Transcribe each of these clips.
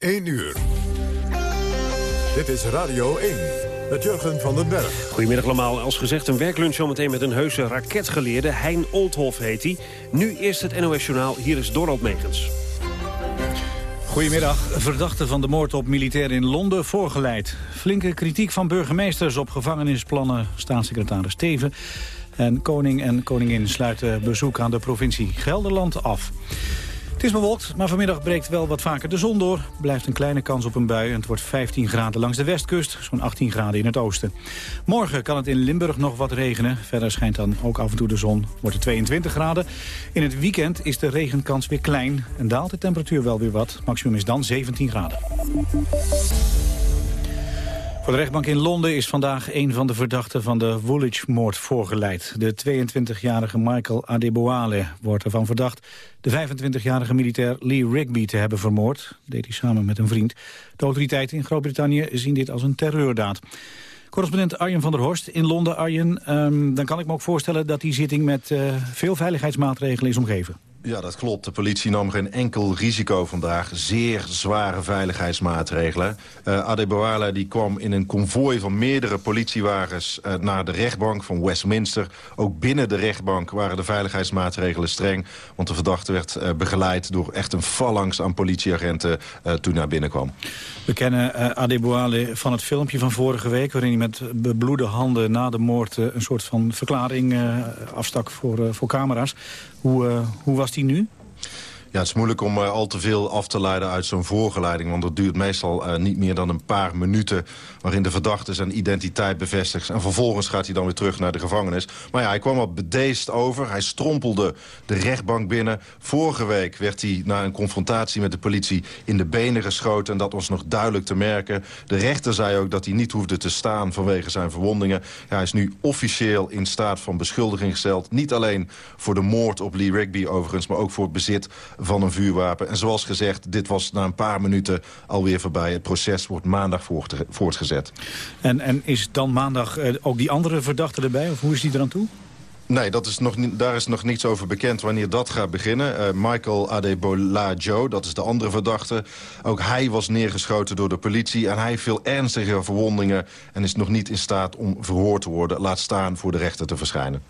1 uur. Dit is Radio 1 met Jurgen van den Berg. Goedemiddag allemaal. Als gezegd een werklunch zometeen met een heuse raketgeleerde. Hein Oldhoff heet hij. Nu eerst het NOS Journaal. Hier is Dorald Megens. Goedemiddag. Verdachte van de moord op militairen in Londen voorgeleid. Flinke kritiek van burgemeesters op gevangenisplannen staatssecretaris Teven. En koning en koningin sluiten bezoek aan de provincie Gelderland af. Het is bewolkt, maar vanmiddag breekt wel wat vaker de zon door. Blijft een kleine kans op een bui en het wordt 15 graden langs de westkust. Zo'n 18 graden in het oosten. Morgen kan het in Limburg nog wat regenen. Verder schijnt dan ook af en toe de zon. Wordt het 22 graden. In het weekend is de regenkans weer klein. En daalt de temperatuur wel weer wat. Maximum is dan 17 graden. De rechtbank in Londen is vandaag een van de verdachten van de Woolwich-moord voorgeleid. De 22-jarige Michael Adeboale wordt ervan verdacht de 25-jarige militair Lee Rigby te hebben vermoord. Dat deed hij samen met een vriend. De autoriteiten in Groot-Brittannië zien dit als een terreurdaad. Correspondent Arjen van der Horst in Londen. Arjen, um, dan kan ik me ook voorstellen dat die zitting met uh, veel veiligheidsmaatregelen is omgeven. Ja, dat klopt. De politie nam geen enkel risico vandaag. Zeer zware veiligheidsmaatregelen. Uh, Adeboala die kwam in een konvooi van meerdere politiewagens... Uh, naar de rechtbank van Westminster. Ook binnen de rechtbank waren de veiligheidsmaatregelen streng. Want de verdachte werd uh, begeleid door echt een phalanx aan politieagenten... toen hij binnenkwam. We kennen Adeboale van het filmpje van vorige week... waarin hij met bebloede handen na de moord... een soort van verklaring afstak voor, voor camera's. Hoe, hoe was die nu? Ja, het is moeilijk om uh, al te veel af te leiden uit zo'n voorgeleiding. Want dat duurt meestal uh, niet meer dan een paar minuten... waarin de verdachte zijn identiteit bevestigt. En vervolgens gaat hij dan weer terug naar de gevangenis. Maar ja, hij kwam wat bedeesd over. Hij strompelde de rechtbank binnen. Vorige week werd hij na een confrontatie met de politie in de benen geschoten. En dat was nog duidelijk te merken. De rechter zei ook dat hij niet hoefde te staan vanwege zijn verwondingen. Ja, hij is nu officieel in staat van beschuldiging gesteld. Niet alleen voor de moord op Lee Rigby overigens... maar ook voor het bezit van een vuurwapen. En zoals gezegd, dit was na een paar minuten alweer voorbij. Het proces wordt maandag voortgezet. En, en is dan maandag eh, ook die andere verdachte erbij? Of hoe is die eraan toe? Nee, dat is nog niet, daar is nog niets over bekend wanneer dat gaat beginnen. Uh, Michael Adebola Joe, dat is de andere verdachte. Ook hij was neergeschoten door de politie en hij heeft veel ernstige verwondingen... en is nog niet in staat om verhoord te worden. Laat staan voor de rechter te verschijnen.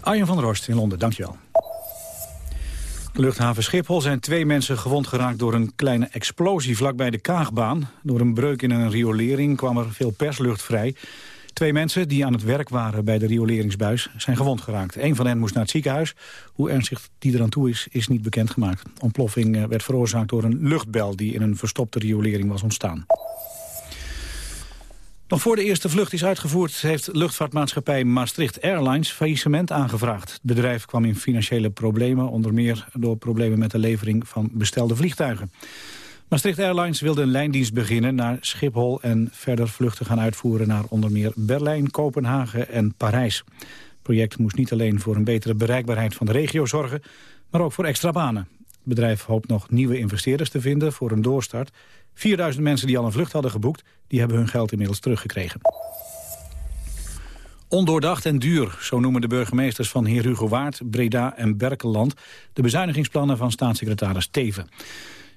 Arjen van der Horst in Londen, dankjewel. Luchthaven Schiphol zijn twee mensen gewond geraakt door een kleine explosie vlakbij de Kaagbaan. Door een breuk in een riolering kwam er veel perslucht vrij. Twee mensen die aan het werk waren bij de rioleringsbuis zijn gewond geraakt. Een van hen moest naar het ziekenhuis. Hoe ernstig die eraan toe is, is niet bekendgemaakt. Ontploffing werd veroorzaakt door een luchtbel die in een verstopte riolering was ontstaan. Nog voor de eerste vlucht is uitgevoerd... heeft luchtvaartmaatschappij Maastricht Airlines faillissement aangevraagd. Het bedrijf kwam in financiële problemen... onder meer door problemen met de levering van bestelde vliegtuigen. Maastricht Airlines wilde een lijndienst beginnen naar Schiphol... en verder vluchten gaan uitvoeren naar onder meer Berlijn, Kopenhagen en Parijs. Het project moest niet alleen voor een betere bereikbaarheid van de regio zorgen... maar ook voor extra banen. Het bedrijf hoopt nog nieuwe investeerders te vinden voor een doorstart. 4000 mensen die al een vlucht hadden geboekt, die hebben hun geld inmiddels teruggekregen. Ondoordacht en duur, zo noemen de burgemeesters van Heer Waard, Breda en Berkeland de bezuinigingsplannen van staatssecretaris Teven.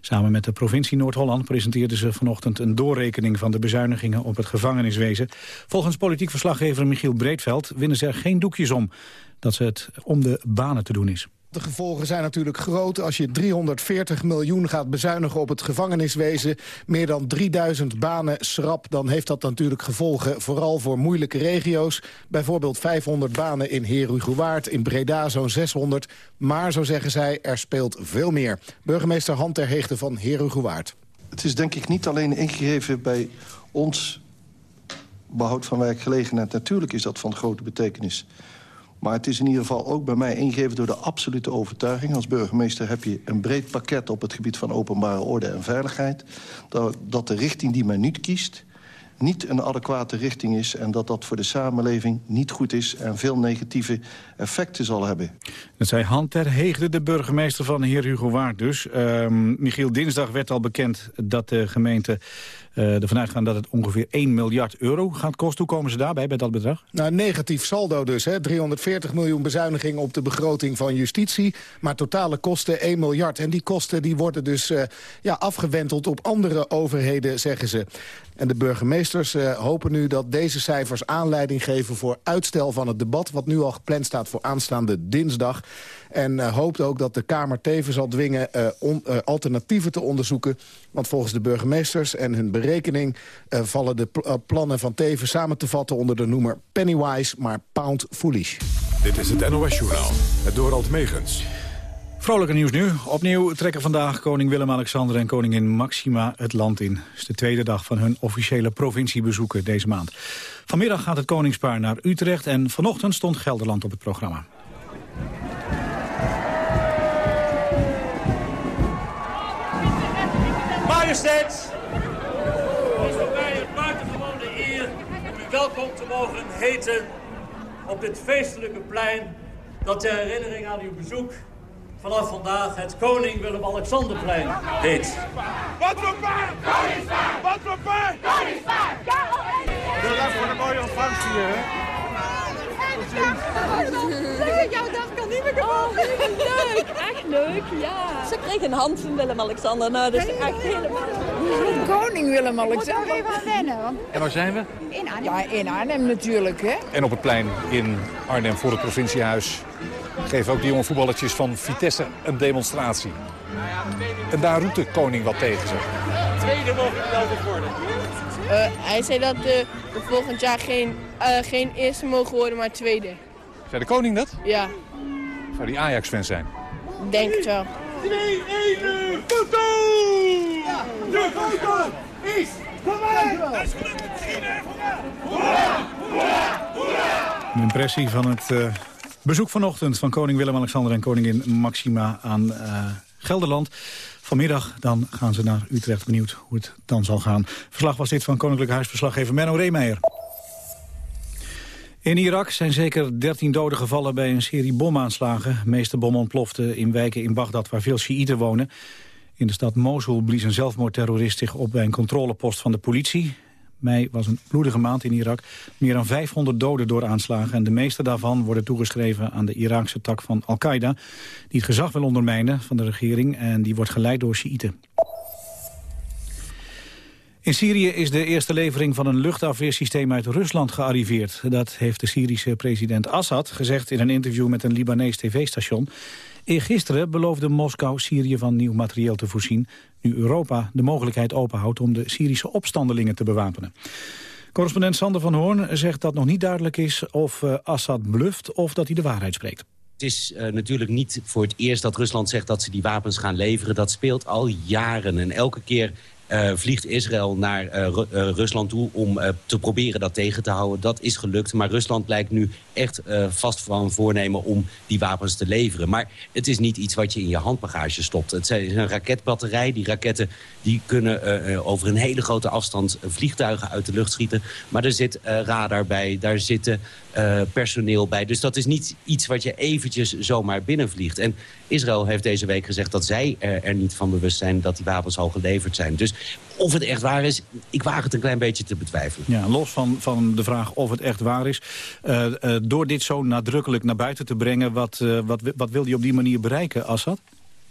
Samen met de provincie Noord-Holland presenteerden ze vanochtend een doorrekening van de bezuinigingen op het gevangeniswezen. Volgens politiek verslaggever Michiel Breedveld winnen ze er geen doekjes om dat ze het om de banen te doen is. De gevolgen zijn natuurlijk groot. Als je 340 miljoen gaat bezuinigen op het gevangeniswezen... meer dan 3000 banen schrap, dan heeft dat natuurlijk gevolgen... vooral voor moeilijke regio's. Bijvoorbeeld 500 banen in Herugewaard, in Breda zo'n 600. Maar, zo zeggen zij, er speelt veel meer. Burgemeester Han ter van Herugewaard. Het is denk ik niet alleen ingegeven bij ons behoud van werkgelegenheid. Natuurlijk is dat van grote betekenis... Maar het is in ieder geval ook bij mij ingegeven door de absolute overtuiging. Als burgemeester heb je een breed pakket op het gebied van openbare orde en veiligheid. Dat, de richting die men nu kiest niet een adequate richting is... en dat dat voor de samenleving niet goed is... en veel negatieve effecten zal hebben. Dat zei Han ter Heegde, de burgemeester van heer Hugo Waard dus. Uh, Michiel, dinsdag werd al bekend dat de gemeente uh, ervan uitgaan dat het ongeveer 1 miljard euro gaat kosten. Hoe komen ze daarbij, bij dat bedrag? Nou, negatief saldo dus. Hè? 340 miljoen bezuiniging op de begroting van justitie. Maar totale kosten 1 miljard. En die kosten die worden dus uh, ja, afgewenteld op andere overheden, zeggen ze. En de burgemeesters uh, hopen nu dat deze cijfers aanleiding geven... voor uitstel van het debat, wat nu al gepland staat voor aanstaande dinsdag. En uh, hoopt ook dat de Kamer tevens zal dwingen uh, alternatieven te onderzoeken. Want volgens de burgemeesters en hun berekening... vallen de pl plannen van Teven samen te vatten onder de noemer Pennywise, maar Pound Foolish. Dit is het NOS-journaal, het Dorald Megens. Vrolijke nieuws nu. Opnieuw trekken vandaag koning Willem-Alexander en koningin Maxima het land in. Het is de tweede dag van hun officiële provinciebezoeken deze maand. Vanmiddag gaat het koningspaar naar Utrecht en vanochtend stond Gelderland op het programma. Majesteit, het is voor mij een buitengewone eer om u welkom te mogen heten op dit feestelijke plein dat ter herinnering aan uw bezoek vanaf vandaag het Koning Willem-Alexanderplein heet. Wat voor paard! Koningspaard! Wat voor paard! Koningspaard! Heel erg voor een mooie ontvangst hier, hè? Leuk, jouw dag kan niet meer. Oh, leuk, echt leuk, ja. Ze kreeg een hand van Willem-Alexander, nou dat is echt helemaal... Koning Willem-Alexander. Moet er even aan wennen, want... En waar zijn we? In Arnhem. Ja, in Arnhem natuurlijk, hè. En op het plein in Arnhem voor het provinciehuis geven ook de jonge voetballertjes van Vitesse een demonstratie. En daar roept de koning wat tegen zich. Tweede mogen wel worden. Uh, hij zei dat uh, we volgend jaar geen, uh, geen eerste mogen worden, maar tweede. Zei de koning dat? Ja. Zou die Ajax-fan zijn? Denk het wel. 2, 1, foto! De foto is! Een impressie van het bezoek vanochtend van koning Willem-Alexander en koningin Maxima aan Gelderland. Vanmiddag dan gaan ze naar Utrecht, benieuwd hoe het dan zal gaan. Verslag was dit van Koninklijk Huisverslaggever Menno Reemeijer. In Irak zijn zeker 13 doden gevallen bij een serie bomaanslagen. De meeste bommen ontploften in wijken in Bagdad waar veel Sjiïten wonen. In de stad Mosul blies een zelfmoordterrorist zich op bij een controlepost van de politie. Mei was een bloedige maand in Irak. Meer dan 500 doden door aanslagen. En de meeste daarvan worden toegeschreven aan de Iraakse tak van Al-Qaeda... die het gezag wil ondermijnen van de regering. En die wordt geleid door Sjiïten. In Syrië is de eerste levering van een luchtafweersysteem uit Rusland gearriveerd. Dat heeft de Syrische president Assad gezegd in een interview met een Libanees tv-station. Eergisteren beloofde Moskou Syrië van nieuw materieel te voorzien... nu Europa de mogelijkheid openhoudt om de Syrische opstandelingen te bewapenen. Correspondent Sander van Hoorn zegt dat nog niet duidelijk is of uh, Assad bluft of dat hij de waarheid spreekt. Het is uh, natuurlijk niet voor het eerst dat Rusland zegt dat ze die wapens gaan leveren. Dat speelt al jaren en elke keer uh, vliegt Israël naar uh, uh, Rusland toe om te proberen dat tegen te houden. Dat is gelukt, maar Rusland blijkt nu echt vast van voornemen om die wapens te leveren. Maar het is niet iets wat je in je handbagage stopt. Het is een raketbatterij. Die raketten die kunnen over een hele grote afstand vliegtuigen uit de lucht schieten. Maar er zit radar bij, daar zitten personeel bij. Dus dat is niet iets wat je eventjes zomaar binnenvliegt. En Israël heeft deze week gezegd dat zij er, er niet van bewust zijn dat die wapens al geleverd zijn. Dus of het echt waar is, ik waag het een klein beetje te betwijfelen. Ja, los van, van de vraag of het echt waar is. Uh, uh, door dit zo nadrukkelijk naar buiten te brengen... wat, wat, wat wil hij op die manier bereiken, Assad?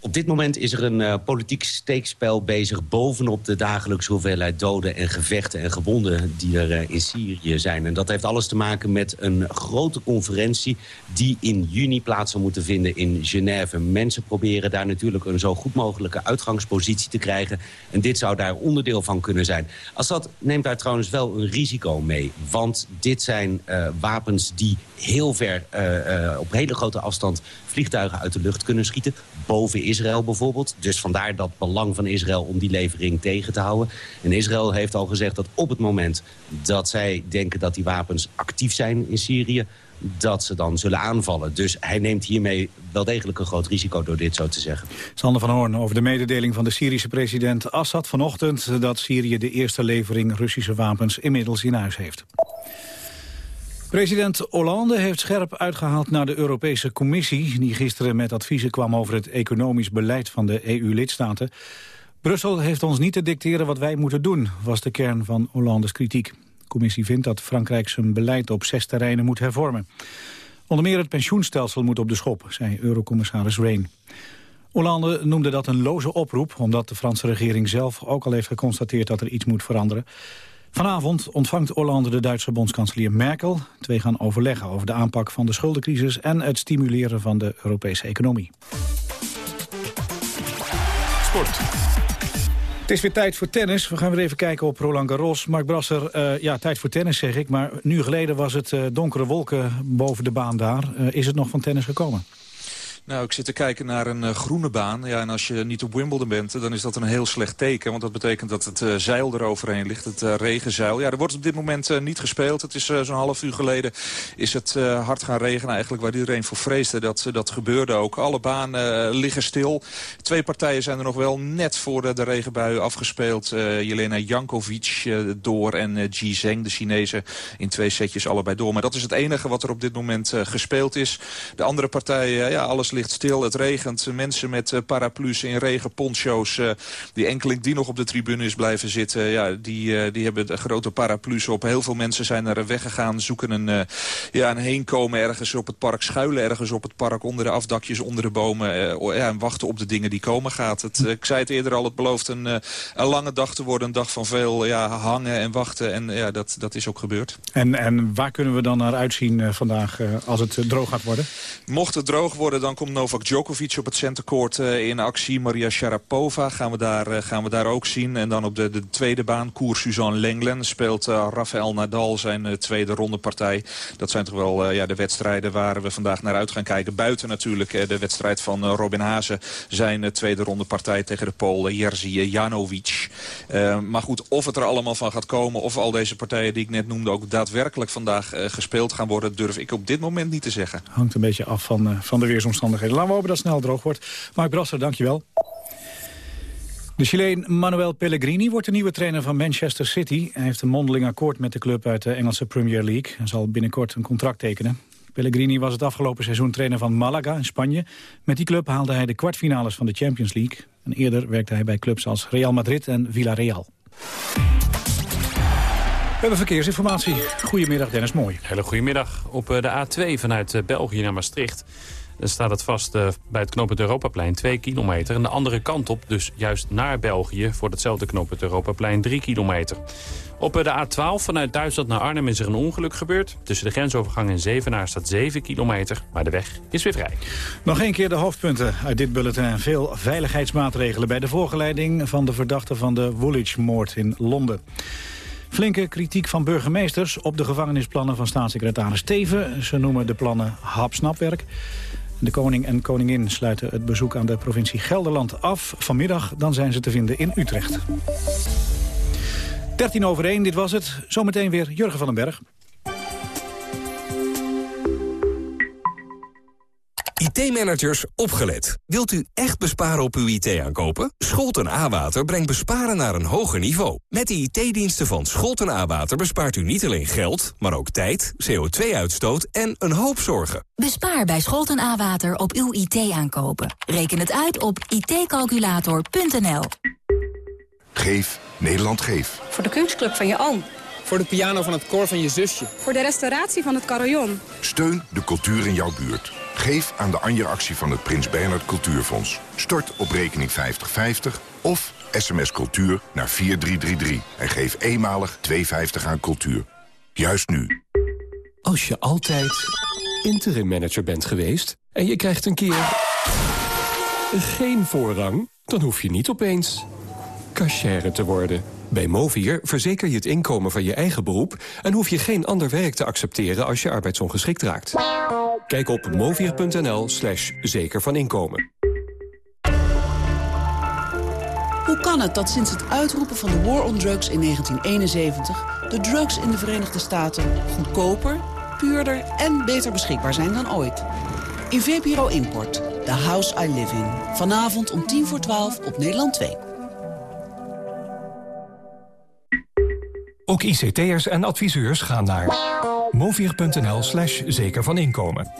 Op dit moment is er een uh, politiek steekspel bezig... bovenop de dagelijkse hoeveelheid doden en gevechten en gewonden... die er uh, in Syrië zijn. En dat heeft alles te maken met een grote conferentie... die in juni plaats zal moeten vinden in Genève. Mensen proberen daar natuurlijk een zo goed mogelijke uitgangspositie te krijgen. En dit zou daar onderdeel van kunnen zijn. Assad neemt daar trouwens wel een risico mee. Want dit zijn uh, wapens die heel ver, op hele grote afstand... vliegtuigen uit de lucht kunnen schieten. Boven Israël bijvoorbeeld. Dus vandaar dat belang van Israël om die levering tegen te houden. En Israël heeft al gezegd dat op het moment dat zij denken dat die wapens actief zijn in Syrië dat ze dan zullen aanvallen. Dus hij neemt hiermee wel degelijk een groot risico door dit zo te zeggen. Sander van Hoorn over de mededeling van de Syrische president Assad vanochtend... dat Syrië de eerste levering Russische wapens inmiddels in huis heeft. President Hollande heeft scherp uitgehaald naar de Europese Commissie... die gisteren met adviezen kwam over het economisch beleid van de EU-lidstaten. Brussel heeft ons niet te dicteren wat wij moeten doen, was de kern van Hollandes kritiek. De commissie vindt dat Frankrijk zijn beleid op zes terreinen moet hervormen. Onder meer het pensioenstelsel moet op de schop, zei eurocommissaris Rehn. Hollande noemde dat een loze oproep... omdat de Franse regering zelf ook al heeft geconstateerd dat er iets moet veranderen. Vanavond ontvangt Hollande de Duitse bondskanselier Merkel. Twee gaan overleggen over de aanpak van de schuldencrisis... en het stimuleren van de Europese economie. Sport. Het is weer tijd voor tennis. We gaan weer even kijken op Roland Garros. Mark Brasser, uh, ja, tijd voor tennis zeg ik. Maar nu geleden was het uh, donkere wolken boven de baan daar. Uh, is het nog van tennis gekomen? Nou, ik zit te kijken naar een uh, groene baan. Ja, en als je niet op Wimbledon bent, dan is dat een heel slecht teken. Want dat betekent dat het uh, zeil eroverheen ligt, het regenzeil. Ja, er wordt op dit moment niet gespeeld. Het is zo'n half uur geleden is het hard gaan regenen eigenlijk... waar iedereen voor vreesde. Dat, dat gebeurde ook. Alle banen liggen stil. Twee partijen zijn er nog wel net voor de, de regenbui afgespeeld. Jelena Jankovic door en Ji Zheng, de Chinezen, in twee setjes allebei door. Maar dat is het enige wat er op dit moment gespeeld is. De andere partijen, ja, alles ligt stil, het regent. Mensen met uh, paraplu's in regenponcho's. Uh, die enkeling die nog op de tribune is blijven zitten... Ja, die, uh, die hebben de grote paraplu's op. Heel veel mensen zijn er weggegaan, zoeken een, ja, een heenkomen ergens op het park... schuilen ergens op het park, onder de afdakjes, onder de bomen... ja, en wachten op de dingen die komen gaat. Het, ik zei het eerder al, het belooft een, een lange dag te worden. Een dag van veel ja, hangen en wachten. En ja, dat, dat is ook gebeurd. En, en waar kunnen we dan naar uitzien vandaag als het droog gaat worden? Mocht het droog worden, dan komt Novak Djokovic op het centercourt uh, in actie. Maria Sharapova gaan we daar, uh, gaan we daar ook zien. En dan op de, de tweede baan, koers Suzanne Lenglen... speelt uh, Rafael Nadal zijn tweede rondepartij. Dat zijn toch wel ja, de wedstrijden waar we vandaag naar uit gaan kijken. Buiten natuurlijk de wedstrijd van Robin Hazen. Zijn tweede rondepartij tegen de Pool Jerzy Janovic. maar goed, of het er allemaal van gaat komen... of al deze partijen die ik net noemde ook daadwerkelijk vandaag gespeeld gaan worden... durf ik op dit moment niet te zeggen. Hangt een beetje af van, van de weersomstandigheden. Laten we hopen dat het snel droog wordt. Mark Brasser, dankjewel. De Chileen Manuel Pellegrini wordt de nieuwe trainer van Manchester City. Hij heeft een mondeling akkoord met de club uit de Engelse Premier League. en zal binnenkort een contract tekenen. Pellegrini was het afgelopen seizoen trainer van Malaga in Spanje. Met die club haalde hij de kwartfinales van de Champions League. Eerder werkte hij bij clubs als Real Madrid en Villarreal. We hebben verkeersinformatie. Goedemiddag Dennis Mooi. Hele goedemiddag. Op eh, de A2 vanuit eh, België naar Maastricht dan staat het vast uh, bij het knooppunt Europaplein 2 kilometer. En de andere kant op, dus juist naar België... voor hetzelfde knooppunt Europaplein 3 kilometer. Op eh, de A12 vanuit Duitsland naar Arnhem is er een ongeluk gebeurd. Tussen de grensovergang en Zevenaar staat 7 kilometer, maar de weg is weer vrij. Nog een keer de hoofdpunten uit dit bulletin. Veel veiligheidsmaatregelen bij de voorgeleiding van de verdachte van de Woolwich-moord in Londen. Flinke kritiek van burgemeesters op de gevangenisplannen van staatssecretaris Steven. Ze noemen de plannen hapsnapwerk. De koning en koningin sluiten het bezoek aan de provincie Gelderland af. Vanmiddag dan zijn ze te vinden in Utrecht. 13 over 1, dit was het. Zometeen weer Jurgen van den Berg. IT-managers, opgelet. Wilt u echt besparen op uw IT-aankopen? Scholten A-Water brengt besparen naar een hoger niveau. Met de IT-diensten van Scholten A-Water bespaart u niet alleen geld... maar ook tijd, CO2-uitstoot en een hoop zorgen. Bespaar bij Scholten A-Water op uw IT-aankopen. Reken het uit op itcalculator.nl. Geef Nederland Geef. Voor de kunstclub van je oom. Voor de piano van het koor van je zusje. Voor de restauratie van het carillon. Steun de cultuur in jouw buurt. Geef aan de Anja-actie van het Prins Bernhard Cultuurfonds. Stort op rekening 5050 of sms cultuur naar 4333. En geef eenmalig 2,50 aan cultuur. Juist nu. Als je altijd interim manager bent geweest... en je krijgt een keer geen voorrang... dan hoef je niet opeens cashier te worden... Bij Movier verzeker je het inkomen van je eigen beroep... en hoef je geen ander werk te accepteren als je arbeidsongeschikt raakt. Kijk op movier.nl slash zeker van inkomen. Hoe kan het dat sinds het uitroepen van de War on Drugs in 1971... de drugs in de Verenigde Staten goedkoper puurder en beter beschikbaar zijn dan ooit. In VPRO Import, The House I Live In. Vanavond om tien voor twaalf op Nederland 2. Ook ICT'ers en adviseurs gaan naar movier.nl slash zeker van inkomen.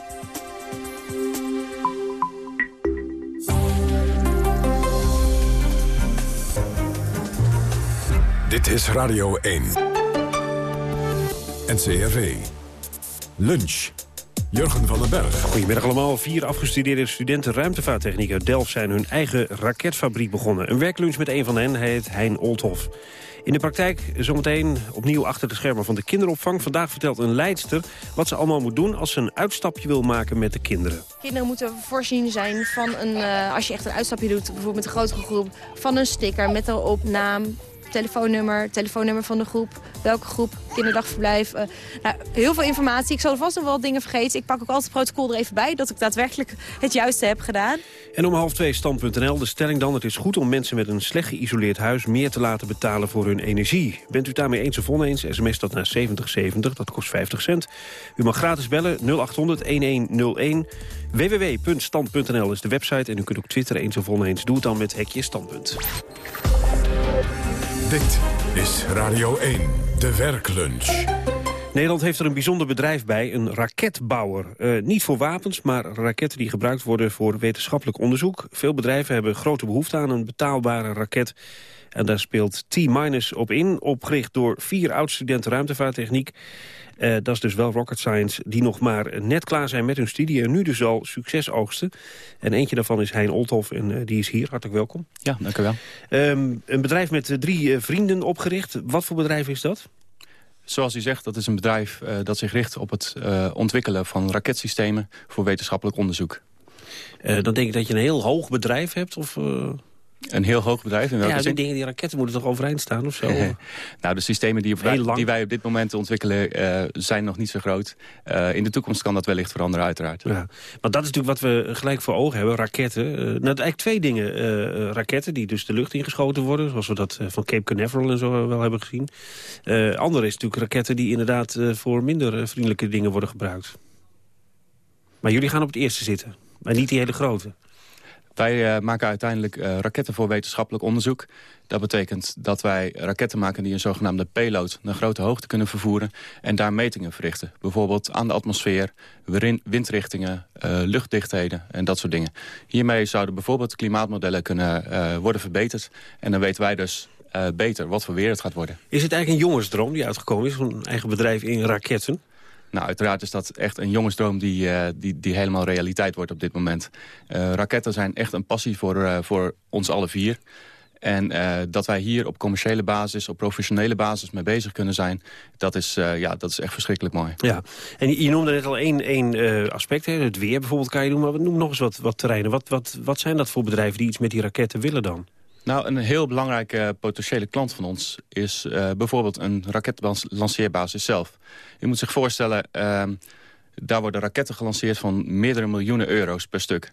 Dit is Radio 1. NCRV. Lunch. Jurgen van den Berg. Goedemiddag allemaal. Vier afgestudeerde studenten ruimtevaarttechniek uit Delft... zijn hun eigen raketfabriek begonnen. Een werklunch met een van hen heet Hein Olthof. In de praktijk zometeen opnieuw achter de schermen van de kinderopvang. Vandaag vertelt een leidster wat ze allemaal moet doen... als ze een uitstapje wil maken met de kinderen. Kinderen moeten voorzien zijn van een, uh, als je echt een uitstapje doet... bijvoorbeeld met een grotere groep, van een sticker met erop naam, telefoonnummer, telefoonnummer van de groep, welke groep, kinderdagverblijf. Uh, nou, heel veel informatie. Ik zal vast nog wel dingen vergeten. Ik pak ook altijd het protocol er even bij, dat ik daadwerkelijk het juiste heb gedaan. En om half twee stand.nl, de stelling dan... het is goed om mensen met een slecht geïsoleerd huis... meer te laten betalen voor hun energie. Bent u daarmee eens of oneens, sms dat naar 7070, dat kost 50 cent. U mag gratis bellen, 0800-1101. www.stand.nl is de website en u kunt ook twitteren eens of oneens. Doe het dan met hekje standpunt. Dit is Radio 1, de werklunch. Nederland heeft er een bijzonder bedrijf bij, een raketbouwer. Uh, niet voor wapens, maar raketten die gebruikt worden voor wetenschappelijk onderzoek. Veel bedrijven hebben grote behoefte aan een betaalbare raket. En daar speelt T-Minus op in, opgericht door vier oud-studenten ruimtevaarttechniek. Uh, dat is dus wel rocket science, die nog maar net klaar zijn met hun studie... en nu dus al succes oogsten. En eentje daarvan is Hein Olthof en uh, die is hier. Hartelijk welkom. Ja, dank u wel. Um, een bedrijf met uh, drie vrienden opgericht. Wat voor bedrijf is dat? Zoals u zegt, dat is een bedrijf uh, dat zich richt op het uh, ontwikkelen van raketsystemen voor wetenschappelijk onderzoek. Uh, dan denk ik dat je een heel hoog bedrijf hebt? Of, een heel hoog bedrijf? In welke ja, die zin? dingen, die raketten moeten toch overeind staan of zo? nou, de systemen die, wij, die wij op dit moment ontwikkelen zijn nog niet zo groot. in de toekomst kan dat wellicht veranderen, uiteraard. Ja. Maar dat is natuurlijk wat we gelijk voor ogen hebben, raketten. nou, eigenlijk twee dingen. raketten die dus de lucht ingeschoten worden, zoals we dat van Cape Canaveral en zo wel hebben gezien. Andere is natuurlijk raketten die inderdaad voor minder vriendelijke dingen worden gebruikt. Maar jullie gaan op het eerste zitten, maar niet die hele grote. Wij maken uiteindelijk raketten voor wetenschappelijk onderzoek. Dat betekent dat wij raketten maken die een zogenaamde payload naar grote hoogte kunnen vervoeren en daar metingen verrichten. Bijvoorbeeld aan de atmosfeer, windrichtingen, luchtdichtheden en dat soort dingen. Hiermee zouden bijvoorbeeld klimaatmodellen kunnen worden verbeterd en dan weten wij dus beter wat voor weer het gaat worden. Is het eigenlijk een jongensdroom die uitgekomen is, een eigen bedrijf in raketten? Nou, uiteraard is dat echt een jongensdroom die, uh, die, die helemaal realiteit wordt op dit moment. Uh, raketten zijn echt een passie voor, voor ons alle vier. En dat wij hier op commerciële basis, op professionele basis mee bezig kunnen zijn... dat is, ja, dat is echt verschrikkelijk mooi. Ja, en je noemde net al één, één aspect, hè? het weer bijvoorbeeld kan je doen... maar noem nog eens wat, wat terreinen. Wat, wat, wat zijn dat voor bedrijven die iets met die raketten willen dan? Nou, een heel belangrijke potentiële klant van ons is uh, bijvoorbeeld een raketlanceerbasis zelf. Je moet zich voorstellen, uh, daar worden raketten gelanceerd van meerdere miljoenen euro's per stuk.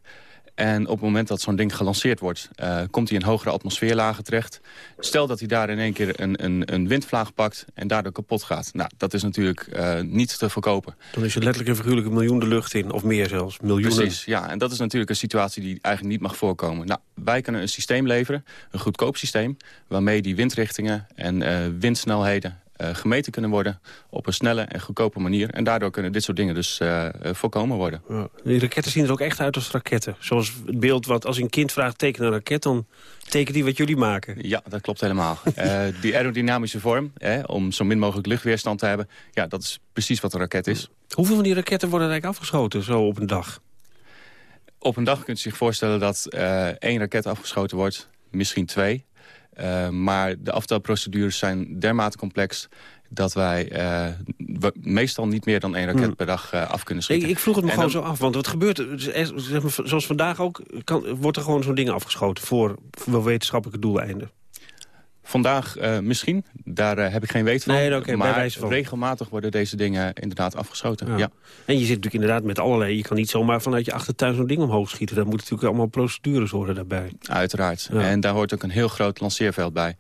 En op het moment dat zo'n ding gelanceerd wordt, uh, komt hij in hogere atmosfeerlagen terecht. Stel dat hij daar in één keer een, een, een windvlaag pakt en daardoor kapot gaat. Nou, dat is natuurlijk uh, niet te verkopen. Dan is er letterlijk en figuurlijk een miljoen de lucht in, of meer zelfs. Miljoenen. Precies, ja. En dat is natuurlijk een situatie die eigenlijk niet mag voorkomen. Nou, wij kunnen een systeem leveren, een goedkoop systeem... waarmee die windrichtingen en uh, windsnelheden gemeten kunnen worden op een snelle en goedkope manier. En daardoor kunnen dit soort dingen dus uh, voorkomen worden. Ja. Die raketten zien er ook echt uit als raketten. Zoals het beeld wat als een kind vraagt teken een raket... dan tekent die wat jullie maken. Ja, dat klopt helemaal. die aerodynamische vorm, om zo min mogelijk luchtweerstand te hebben... ja, dat is precies wat een raket is. Hoeveel van die raketten worden eigenlijk afgeschoten zo op een dag? Op een dag kunt u zich voorstellen dat één raket afgeschoten wordt, misschien twee... Uh, maar de aftelprocedures zijn dermate complex dat wij uh, we meestal niet meer dan één raket hmm. per dag uh, af kunnen schieten. Ik, ik vroeg het me en gewoon dan... zo af, want wat gebeurt er? Zeg maar, zoals vandaag ook, kan, wordt er gewoon zo'n ding afgeschoten voor, voor wetenschappelijke doeleinden? Vandaag uh, misschien, daar uh, heb ik geen weet van. Nee, okay, maar regelmatig worden deze dingen inderdaad afgeschoten. Ja. ja. En je zit natuurlijk inderdaad met allerlei... je kan niet zomaar vanuit je achtertuin zo'n ding omhoog schieten. Daar moeten natuurlijk allemaal procedures horen daarbij. Uiteraard. Ja. En daar hoort ook een heel groot lanceerveld bij. Uh,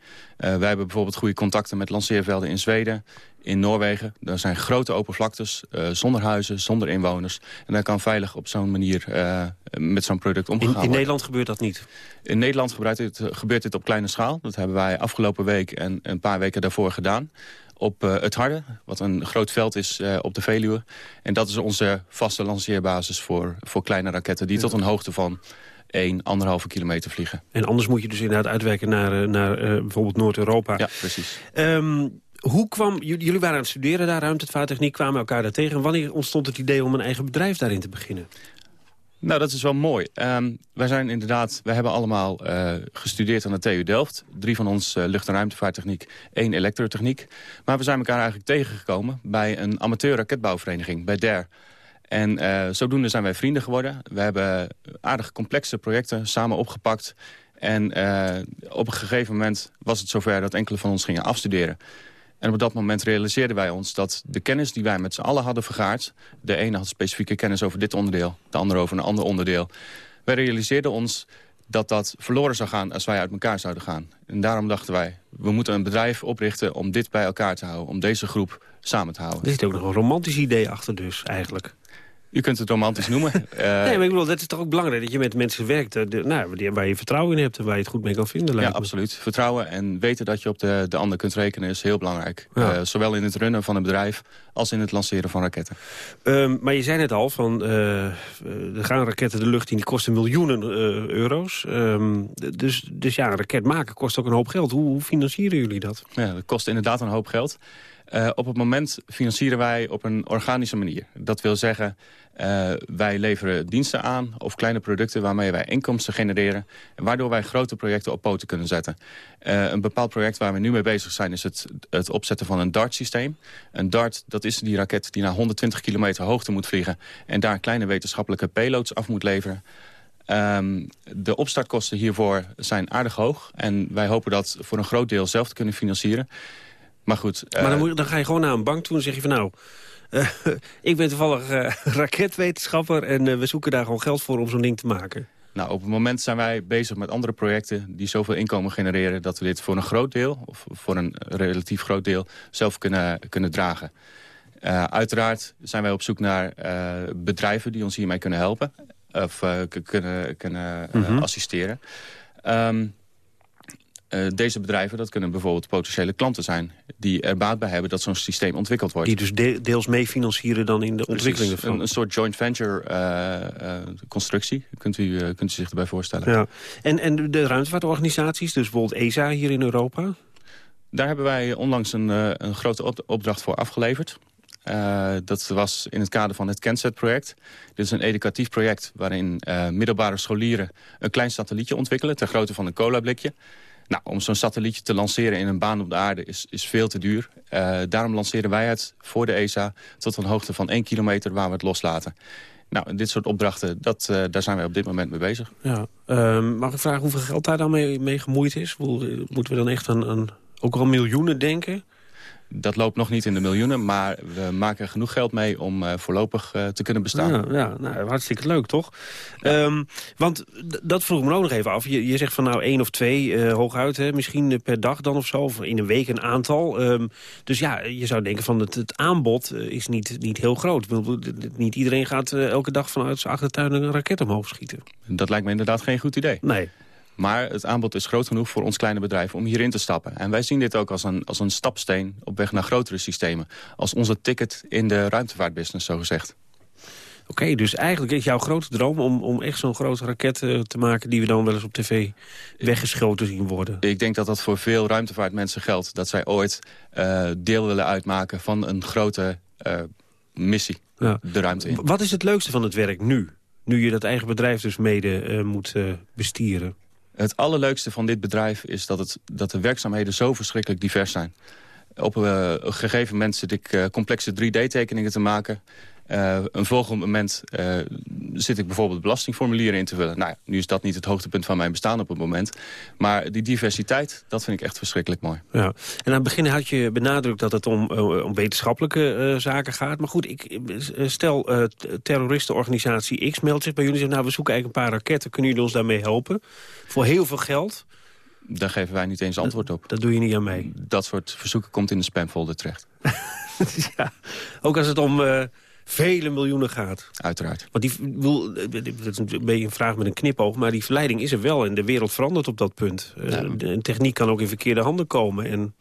wij hebben bijvoorbeeld goede contacten met lanceervelden in Zweden, in Noorwegen. Daar zijn grote open vlaktes, uh, zonder huizen, zonder inwoners. En daar kan veilig op zo'n manier uh, met zo'n product omgegaan in, worden. In Nederland gebeurt dat niet? In Nederland gebeurt dit, gebeurt dit op kleine schaal. Dat hebben wij afgelopen week en een paar weken daarvoor gedaan op uh, het Harde, wat een groot veld is uh, op de Veluwe. En dat is onze vaste lanceerbasis voor, voor kleine raketten... die ja. tot een hoogte van 1, 1,5 kilometer vliegen. En anders moet je dus inderdaad uitwerken naar, naar uh, bijvoorbeeld Noord-Europa. Ja, precies. Um, hoe kwam, jullie waren aan het studeren daar, ruimtevaarttechniek, kwamen elkaar daar tegen. En wanneer ontstond het idee om een eigen bedrijf daarin te beginnen? Nou, dat is wel mooi. Um, wij zijn inderdaad, wij hebben allemaal uh, gestudeerd aan de TU Delft. Drie van ons uh, lucht- en ruimtevaarttechniek, één elektrotechniek. Maar we zijn elkaar eigenlijk tegengekomen bij een amateur raketbouwvereniging, bij DARE. En uh, zodoende zijn wij vrienden geworden. We hebben aardig complexe projecten samen opgepakt. En op een gegeven moment was het zover dat enkele van ons gingen afstuderen. En op dat moment realiseerden wij ons dat de kennis die wij met z'n allen hadden vergaard... de ene had specifieke kennis over dit onderdeel, de andere over een ander onderdeel. Wij realiseerden ons dat dat verloren zou gaan als wij uit elkaar zouden gaan. En daarom dachten wij, we moeten een bedrijf oprichten om dit bij elkaar te houden. Om deze groep samen te houden. Er zit ook nog een romantisch idee achter dus, eigenlijk. U kunt het romantisch noemen. Uh, nee, maar ik bedoel, dat is toch ook belangrijk dat je met mensen werkt... Uh, de, nou, waar je vertrouwen in hebt en waar je het goed mee kan vinden. Ja, absoluut. Vertrouwen en weten dat je op de, de ander kunt rekenen is heel belangrijk. Ja. Uh, zowel in het runnen van een bedrijf als in het lanceren van raketten. Um, maar je zei net al, van, er gaan raketten de lucht in, die kosten miljoenen euro's. Um, dus, dus ja, een raket maken kost ook een hoop geld. Hoe, hoe financieren jullie dat? Ja, dat kost inderdaad een hoop geld. Uh, op het moment financieren wij op een organische manier. Dat wil zeggen, uh, wij leveren diensten aan of kleine producten waarmee wij inkomsten genereren. En waardoor wij grote projecten op poten kunnen zetten. Uh, een bepaald project waar we nu mee bezig zijn is het, het opzetten van een DART-systeem. Een DART, dat is die raket die naar 120 kilometer hoogte moet vliegen. En daar kleine wetenschappelijke payloads af moet leveren. Um, de opstartkosten hiervoor zijn aardig hoog. En wij hopen dat voor een groot deel zelf te kunnen financieren. Maar goed... Maar dan, moet, dan, ga je gewoon naar een bank toe en zeg je van nou... Uh, ik ben toevallig uh, raketwetenschapper en uh, we zoeken daar gewoon geld voor om zo'n ding te maken. Nou, op het moment zijn wij bezig met andere projecten die zoveel inkomen genereren... dat we dit voor een groot deel, of voor een relatief groot deel, zelf kunnen, kunnen dragen. uiteraard zijn wij op zoek naar bedrijven die ons hiermee kunnen helpen. Of kunnen, kunnen mm -hmm. assisteren. Um, uh, deze bedrijven, dat kunnen bijvoorbeeld potentiële klanten zijn... die er baat bij hebben dat zo'n systeem ontwikkeld wordt. Die dus de deels mee financieren dan in de ontwikkeling ervan. Een, een soort joint venture uh, uh, constructie, kunt u, kunt u zich erbij voorstellen. Ja. En, en de ruimtevaartorganisaties, dus bijvoorbeeld ESA hier in Europa? Daar hebben wij onlangs een, een grote opdracht voor afgeleverd. Uh, dat was in het kader van het Kenset-project. Dit is een educatief project waarin uh, middelbare scholieren... een klein satellietje ontwikkelen ter grootte van een colablikje. Nou, om zo'n satellietje te lanceren in een baan op de aarde is, is veel te duur. Uh, daarom lanceren wij het voor de ESA tot een hoogte van 1 kilometer waar we het loslaten. Nou, dit soort opdrachten, dat, uh, daar zijn wij op dit moment mee bezig. Ja. Uh, mag ik vragen hoeveel geld daar dan mee, mee gemoeid is? Moeten we dan echt aan, aan ook al miljoenen denken? Dat loopt nog niet in de miljoenen, maar we maken genoeg geld mee om uh, voorlopig uh, te kunnen bestaan. Ja, ja nou, hartstikke leuk, toch? Ja. Um, want dat vroeg me ook nog even af. Je, je zegt van nou één of twee, uh, hooguit, hè, misschien per dag dan of zo. Of in een week een aantal. Um, dus ja, je zou denken van het, het aanbod is niet, niet heel groot. Niet iedereen gaat elke dag vanuit zijn achtertuin een raket omhoog schieten. Dat lijkt me inderdaad geen goed idee. Nee. Maar het aanbod is groot genoeg voor ons kleine bedrijf om hierin te stappen. En wij zien dit ook als een, als een stapsteen op weg naar grotere systemen. Als onze ticket in de ruimtevaartbusiness, zo gezegd. Oké, okay, dus eigenlijk is jouw grote droom om, om echt zo'n grote raket uh, te maken... die we dan wel eens op tv weggeschoten zien worden. Ik denk dat dat voor veel ruimtevaartmensen geldt. Dat zij ooit uh, deel willen uitmaken van een grote uh, missie, de ruimte in. Wat is het leukste van het werk nu? Nu je dat eigen bedrijf dus mede moet bestieren. Het allerleukste van dit bedrijf is dat, het, dat de werkzaamheden zo verschrikkelijk divers zijn. Op uh, een gegeven moment zit ik uh, complexe 3D-tekeningen te maken. Uh, een volgend moment zit ik bijvoorbeeld belastingformulieren in te vullen. Nou, nu is dat niet het hoogtepunt van mijn bestaan op het moment. Maar die diversiteit, dat vind ik echt verschrikkelijk mooi. Ja. En aan het begin had je benadrukt dat het om, om wetenschappelijke zaken gaat. Maar goed, ik, stel terroristenorganisatie X meldt zich bij jullie en zegt... nou, we zoeken eigenlijk een paar raketten, kunnen jullie ons daarmee helpen? Voor heel veel geld... Daar geven wij niet eens antwoord op. Dat doe je niet aan mee? Dat soort verzoeken komt in de spamfolder terecht. ja, ook als het om vele miljoenen gaat. Uiteraard. Want die, wil, dat is een beetje een vraag met een knipoog... maar die verleiding is er wel en de wereld verandert op dat punt. Uh, de techniek kan ook in verkeerde handen komen. En...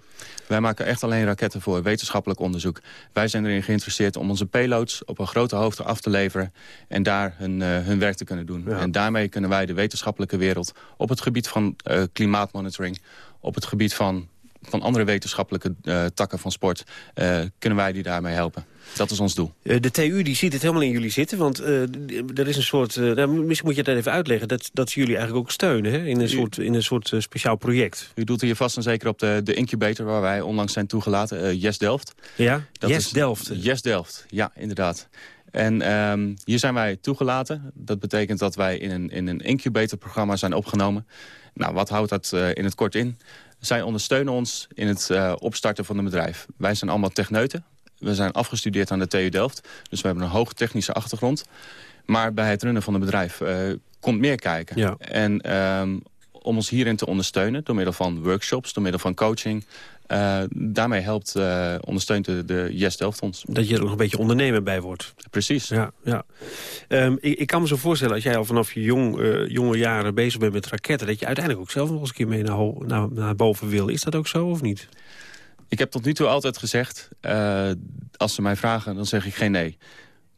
Wij maken echt alleen raketten voor wetenschappelijk onderzoek. Wij zijn erin geïnteresseerd om onze payloads op een grote hoogte af te leveren... en daar hun, uh, hun werk te kunnen doen. Ja. En daarmee kunnen wij de wetenschappelijke wereld op het gebied van uh, klimaatmonitoring... op het gebied van, van andere wetenschappelijke uh, takken van sport... kunnen wij die daarmee helpen. Dat is ons doel. De TU die ziet het helemaal in jullie zitten, want uh, er is een soort... Uh, misschien moet je dat even uitleggen, dat, dat jullie eigenlijk ook steunen... Hè? in een soort, in een soort speciaal project. U doet hier vast en zeker op de, de incubator waar wij onlangs zijn toegelaten, Yes Delft. Ja, dat Yes Delft. Yes Delft, ja, inderdaad. En um, hier zijn wij toegelaten. Dat betekent dat wij in een, in een incubatorprogramma zijn opgenomen. Nou, wat houdt dat in het kort in? Zij ondersteunen ons in het opstarten van een bedrijf. Wij zijn allemaal techneuten. We zijn afgestudeerd aan de TU Delft. Dus we hebben een hoge technische achtergrond. Maar bij het runnen van een bedrijf uh, komt meer kijken. Ja. En um, om ons hierin te ondersteunen, door middel van workshops, door middel van coaching... Uh, daarmee helpt, uh, ondersteunt de, de Yes Delft ons. Dat je er nog een beetje ondernemer bij wordt. Precies. Ja, ja. Um, ik, ik, kan me zo voorstellen, als jij al vanaf je jong, uh, jonge jaren bezig bent met raketten... dat je uiteindelijk ook zelf nog eens een keer mee naar, naar, naar boven wil. Is dat ook zo of niet? Ik heb tot nu toe altijd gezegd, als ze mij vragen, dan zeg ik geen nee.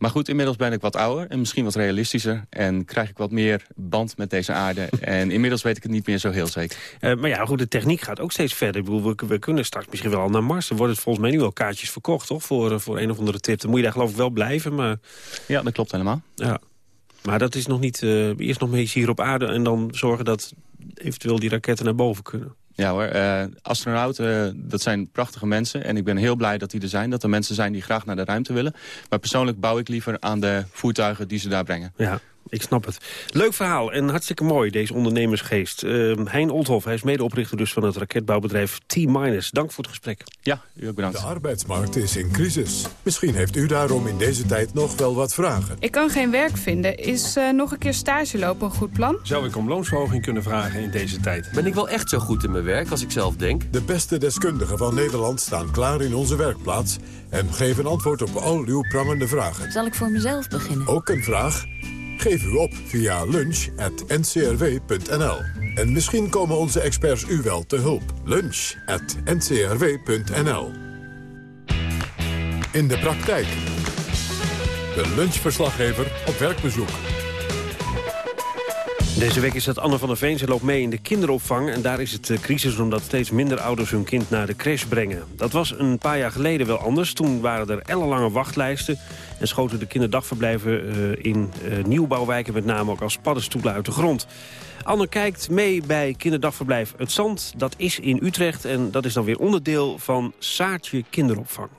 Maar goed, inmiddels ben ik wat ouder en misschien wat realistischer... en krijg ik wat meer band met deze aarde. en inmiddels weet ik het niet meer zo heel zeker. Uh, maar ja, goed, de techniek gaat ook steeds verder. Ik bedoel, we, we kunnen straks misschien wel naar Mars. Er worden volgens mij nu al kaartjes verkocht, toch? Voor, voor een of andere tip. Dan moet je daar geloof ik wel blijven, maar... Ja, dat klopt helemaal. Ja. Maar dat is nog niet... Uh, eerst nog eens hier op aarde en dan zorgen dat eventueel die raketten naar boven kunnen. Ja hoor, uh, astronauten, uh, dat zijn prachtige mensen. En ik ben heel blij dat die er zijn. Dat er mensen zijn die graag naar de ruimte willen. Maar persoonlijk bouw ik liever aan de voertuigen die ze daar brengen. Ja, ik snap het. Leuk verhaal en hartstikke mooi, deze ondernemersgeest. Uh, hein Oldhoff, hij is medeoprichter dus van het raketbouwbedrijf T-Minus. Dank voor het gesprek. Ja, u ook bedankt. De arbeidsmarkt is in crisis. Misschien heeft u daarom in deze tijd nog wel wat vragen. Ik kan geen werk vinden. Is uh, nog een keer stage lopen een goed plan? Zou ik om loonsverhoging kunnen vragen in deze tijd? Ben ik wel echt zo goed in mijn werk als ik zelf denk? De beste deskundigen van Nederland staan klaar in onze werkplaats... en geven antwoord op al uw prangende vragen. Zal ik voor mezelf beginnen? Ook een vraag? Geef u op via lunch.ncrw.nl. En misschien komen onze experts u wel te hulp. Lunch.ncrw.nl In de praktijk. De lunchverslaggever op werkbezoek. Deze week is dat Anne van der Veen. Ze loopt mee in de kinderopvang. En daar is het uh, crisis omdat steeds minder ouders hun kind naar de crash brengen. Dat was een paar jaar geleden wel anders. Toen waren er ellenlange wachtlijsten. En schoten de kinderdagverblijven uh, in uh, nieuwbouwwijken met name ook als paddenstoelen uit de grond. Anne kijkt mee bij kinderdagverblijf Het Zand. Dat is in Utrecht en dat is dan weer onderdeel van Saartje Kinderopvang.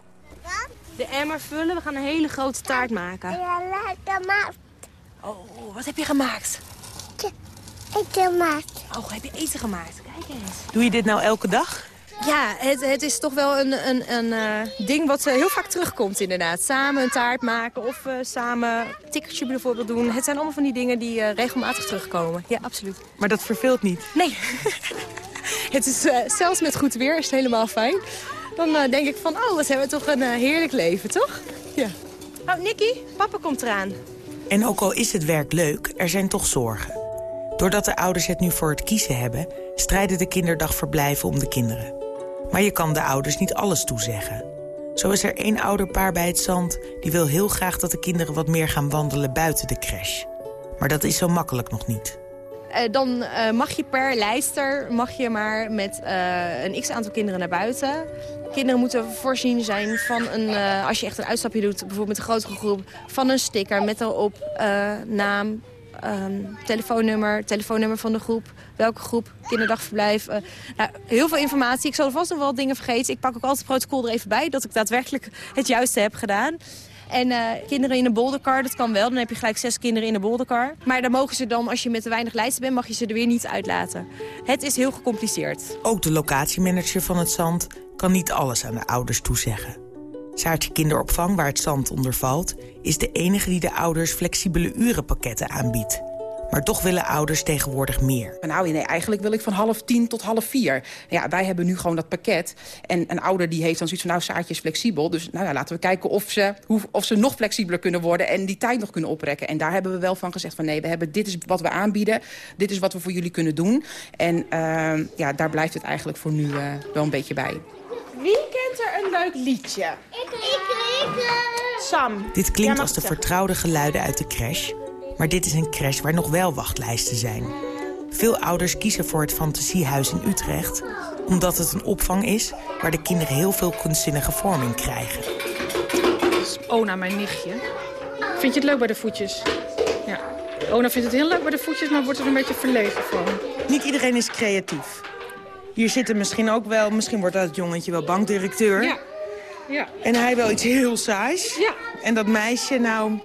De emmer vullen, we gaan een hele grote taart maken. Ja, lekker maakt. Oh, wat heb je gemaakt? Eten gemaakt. Oh, heb je eten gemaakt? Kijk eens. Doe je dit nou elke dag? Ja, het, het is toch wel een, een, een uh, ding wat uh, heel vaak terugkomt inderdaad. Samen een taart maken of uh, samen een tikkertje bijvoorbeeld doen. Het zijn allemaal van die dingen die regelmatig terugkomen. Ja, absoluut. Maar dat verveelt niet? Nee. het is zelfs met goed weer is het helemaal fijn. Dan denk ik van, oh, wat hebben we toch een heerlijk leven, toch? Ja. Oh, Nicky, papa komt eraan. En ook al is het werk leuk, er zijn toch zorgen. Doordat de ouders het nu voor het kiezen hebben... strijden de kinderdagverblijven om de kinderen. Maar je kan de ouders niet alles toezeggen. Zo is er één ouderpaar bij het zand... die wil heel graag dat de kinderen wat meer gaan wandelen buiten de crash. Maar dat is zo makkelijk nog niet. Uh, dan uh, mag je per lijster mag je maar met uh, een x-aantal kinderen naar buiten. Kinderen moeten voorzien zijn van een, als je echt een uitstapje doet... bijvoorbeeld met een grotere groep, van een sticker met erop naam, um, telefoonnummer, telefoonnummer van de groep, welke groep, kinderdagverblijf. Uh, nou, heel veel informatie. Ik zal er vast nog wel dingen vergeten. Ik pak ook altijd het protocol er even bij, dat ik daadwerkelijk het juiste heb gedaan. En uh, kinderen in een bolderkar, dat kan wel. Dan heb je gelijk zes kinderen in een bolderkar. Maar dan mogen ze dan, als je met te weinig lijsten bent, mag je ze er weer niet uitlaten. Het is heel gecompliceerd. Ook de locatiemanager van het zand kan niet alles aan de ouders toezeggen. Saartje Kinderopvang, waar het zand onder valt... is de enige die de ouders flexibele urenpakketten aanbiedt. Maar toch willen ouders tegenwoordig meer. Nou, nee, eigenlijk wil ik van half tien tot half vier. Ja, wij hebben nu gewoon dat pakket. En een ouder die heeft dan zoiets van, nou, Saartje is flexibel. Dus nou ja, laten we kijken of ze, hoe, of ze nog flexibeler kunnen worden... en die tijd nog kunnen oprekken. En daar hebben we wel van gezegd van, nee, we hebben, dit is wat we aanbieden. Dit is wat we voor jullie kunnen doen. En uh, ja, daar blijft het eigenlijk voor nu uh, wel een beetje bij. Wie er een leuk liedje? Ik, ik, ik. Sam. Dit klinkt als de vertrouwde geluiden uit de crash. Maar dit is een crash waar nog wel wachtlijsten zijn. Veel ouders kiezen voor het Fantasiehuis in Utrecht... omdat het een opvang is waar de kinderen heel veel kunstzinnige vorming krijgen. Ona, mijn nichtje. Vind je het leuk bij de voetjes? Ja. Ona vindt het heel leuk bij de voetjes, maar wordt er een beetje verlegen van. Niet iedereen is creatief. Hier zitten misschien ook wel... Misschien wordt dat jongetje wel bankdirecteur. Ja. ja. En hij wel iets heel saais. Ja. En dat meisje, nou...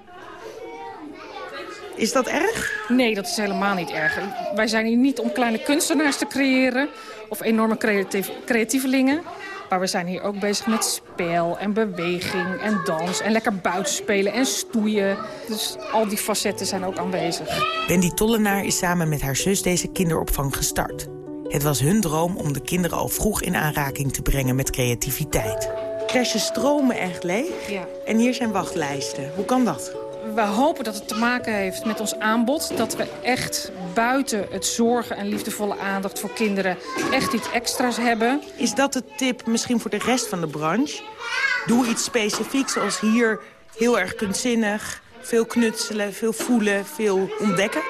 Is dat erg? Nee, dat is helemaal niet erg. Wij zijn hier niet om kleine kunstenaars te creëren... of enorme creatief, creatievelingen. Maar we zijn hier ook bezig met spel en beweging en dans... en lekker buiten spelen en stoeien. Dus al die facetten zijn ook aanwezig. Wendy Tollenaar is samen met haar zus deze kinderopvang gestart. Het was hun droom om de kinderen al vroeg in aanraking te brengen met creativiteit. Crashes stromen echt leeg ja. en hier zijn wachtlijsten. Hoe kan dat? We hopen dat het te maken heeft met ons aanbod. Dat we echt buiten het zorgen en liefdevolle aandacht voor kinderen... echt iets extra's hebben. Is dat de tip misschien voor de rest van de branche? Doe iets specifieks zoals hier heel erg kunstzinnig... veel knutselen, veel voelen, veel ontdekken?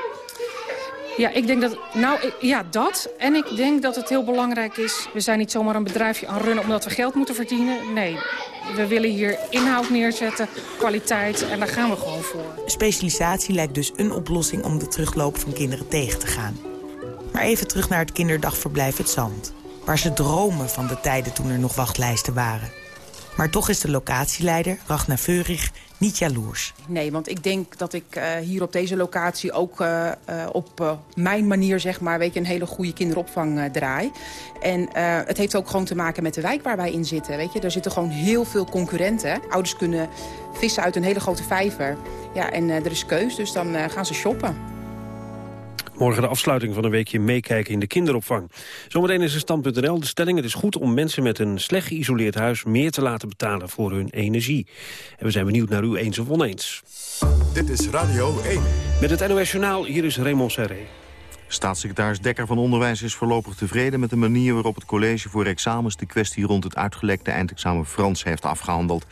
Ja, ik denk dat, nou, ja, dat. En ik denk dat het heel belangrijk is... we zijn niet zomaar een bedrijfje aan runnen omdat we geld moeten verdienen. Nee, we willen hier inhoud neerzetten, kwaliteit en daar gaan we gewoon voor. Specialisatie lijkt dus een oplossing om de terugloop van kinderen tegen te gaan. Maar even terug naar het kinderdagverblijf Het Zand. Waar ze dromen van de tijden toen er nog wachtlijsten waren. Maar toch is de locatieleider, Ragnar Veurig, niet jaloers. Nee, want ik denk dat ik uh, hier op deze locatie ook uh, uh, op mijn manier zeg maar, weet je, een hele goede kinderopvang draai. En het heeft ook gewoon te maken met de wijk waar wij in zitten. Weet je. Er zitten gewoon heel veel concurrenten. Ouders kunnen vissen uit een hele grote vijver. Ja, en er is keus, dus dan gaan ze shoppen. Morgen de afsluiting van een weekje meekijken in de kinderopvang. Zometeen is er stand.nl de stelling... het is goed om mensen met een slecht geïsoleerd huis... meer te laten betalen voor hun energie. En we zijn benieuwd naar u eens of oneens. Dit is Radio 1. Met het NOS Journaal, hier is Raymond Serré. Staatssecretaris Dekker van Onderwijs is voorlopig tevreden met de manier waarop het college voor examens de kwestie rond het uitgelekte eindexamen Frans heeft afgehandeld.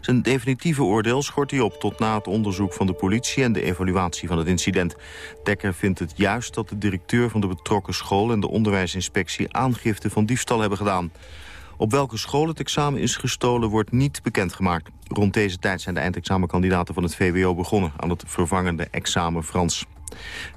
Zijn definitieve oordeel schort hij op tot na het onderzoek van de politie en de evaluatie van het incident. Dekker vindt het juist dat de directeur van de betrokken school en de onderwijsinspectie aangifte van diefstal hebben gedaan. Op welke school het examen is gestolen wordt niet bekendgemaakt. Rond deze tijd zijn de eindexamenkandidaten van het VWO begonnen aan het vervangende examen Frans.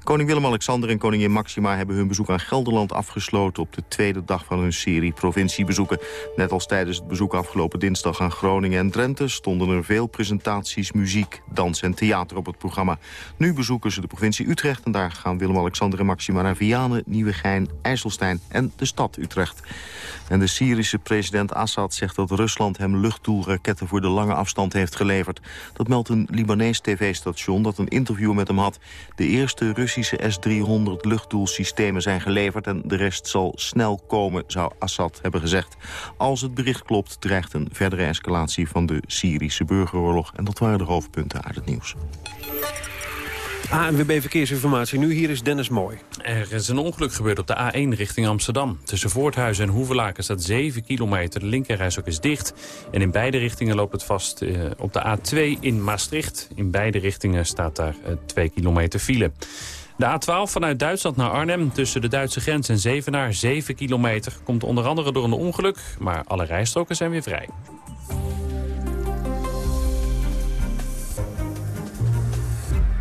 Koning Willem-Alexander en koningin Maxima hebben hun bezoek aan Gelderland afgesloten op de tweede dag van hun serie provinciebezoeken. Net als tijdens het bezoek afgelopen dinsdag aan Groningen en Drenthe stonden er veel presentaties, muziek, dans en theater op het programma. Nu bezoeken ze de provincie Utrecht en daar gaan Willem-Alexander en Maxima naar Vianen, Nieuwegein, IJsselstein en de stad Utrecht. En de Syrische president Assad zegt dat Rusland hem luchtdoelraketten voor de lange afstand heeft geleverd. Dat meldt een Libanees tv-station dat een interview met hem had. De eerste Russische S-300 luchtdoelsystemen zijn geleverd... en de rest zal snel komen, zou Assad hebben gezegd. Als het bericht klopt, dreigt een verdere escalatie van de Syrische burgeroorlog. En dat waren de hoofdpunten uit het nieuws. ANWB Verkeersinformatie. Nu hier is Dennis Mooi. Er is een ongeluk gebeurd op de A1 richting Amsterdam. Tussen Voorthuizen en Hoevelaken staat 7 kilometer. De linkerreis ook is dicht. En in beide richtingen loopt het vast uh, op de A2 in Maastricht. In beide richtingen staat daar uh, 2 kilometer file. De A12 vanuit Duitsland naar Arnhem tussen de Duitse grens en Zevenaar 7 kilometer. Komt onder andere door een ongeluk, maar alle rijstroken zijn weer vrij.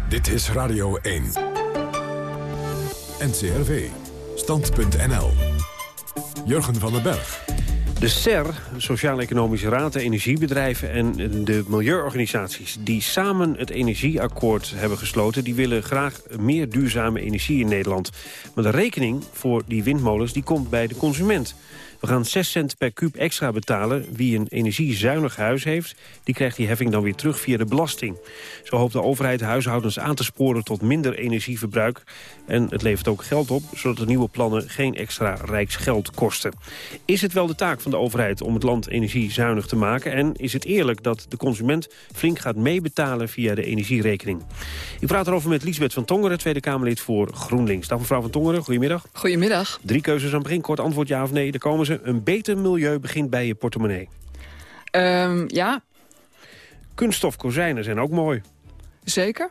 Dit is Radio 1. NCRV. Stand.nl. Jurgen van den Berg. De SER, Sociaal-Economische Raad, de energiebedrijven en de milieuorganisaties... die samen het energieakkoord hebben gesloten... die willen graag meer duurzame energie in Nederland. Maar de rekening voor die windmolens die komt bij de consument. We gaan 6 cent per kuub extra betalen. Wie een energiezuinig huis heeft, die krijgt die heffing dan weer terug via de belasting. Zo hoopt de overheid huishoudens aan te sporen tot minder energieverbruik. En het levert ook geld op, zodat de nieuwe plannen geen extra rijksgeld kosten. Is het wel de taak van de overheid om het land energiezuinig te maken? En is het eerlijk dat de consument flink gaat meebetalen via de energierekening? Ik praat erover met Liesbeth van Tongeren, Tweede Kamerlid voor GroenLinks. Dag mevrouw van Tongeren, goedemiddag. Goedemiddag. Drie keuzes aan het begin, kort antwoord ja of nee. Daar komen ze. Een beter milieu begint bij je portemonnee. Um, ja. Kunststof kozijnen zijn ook mooi. Zeker.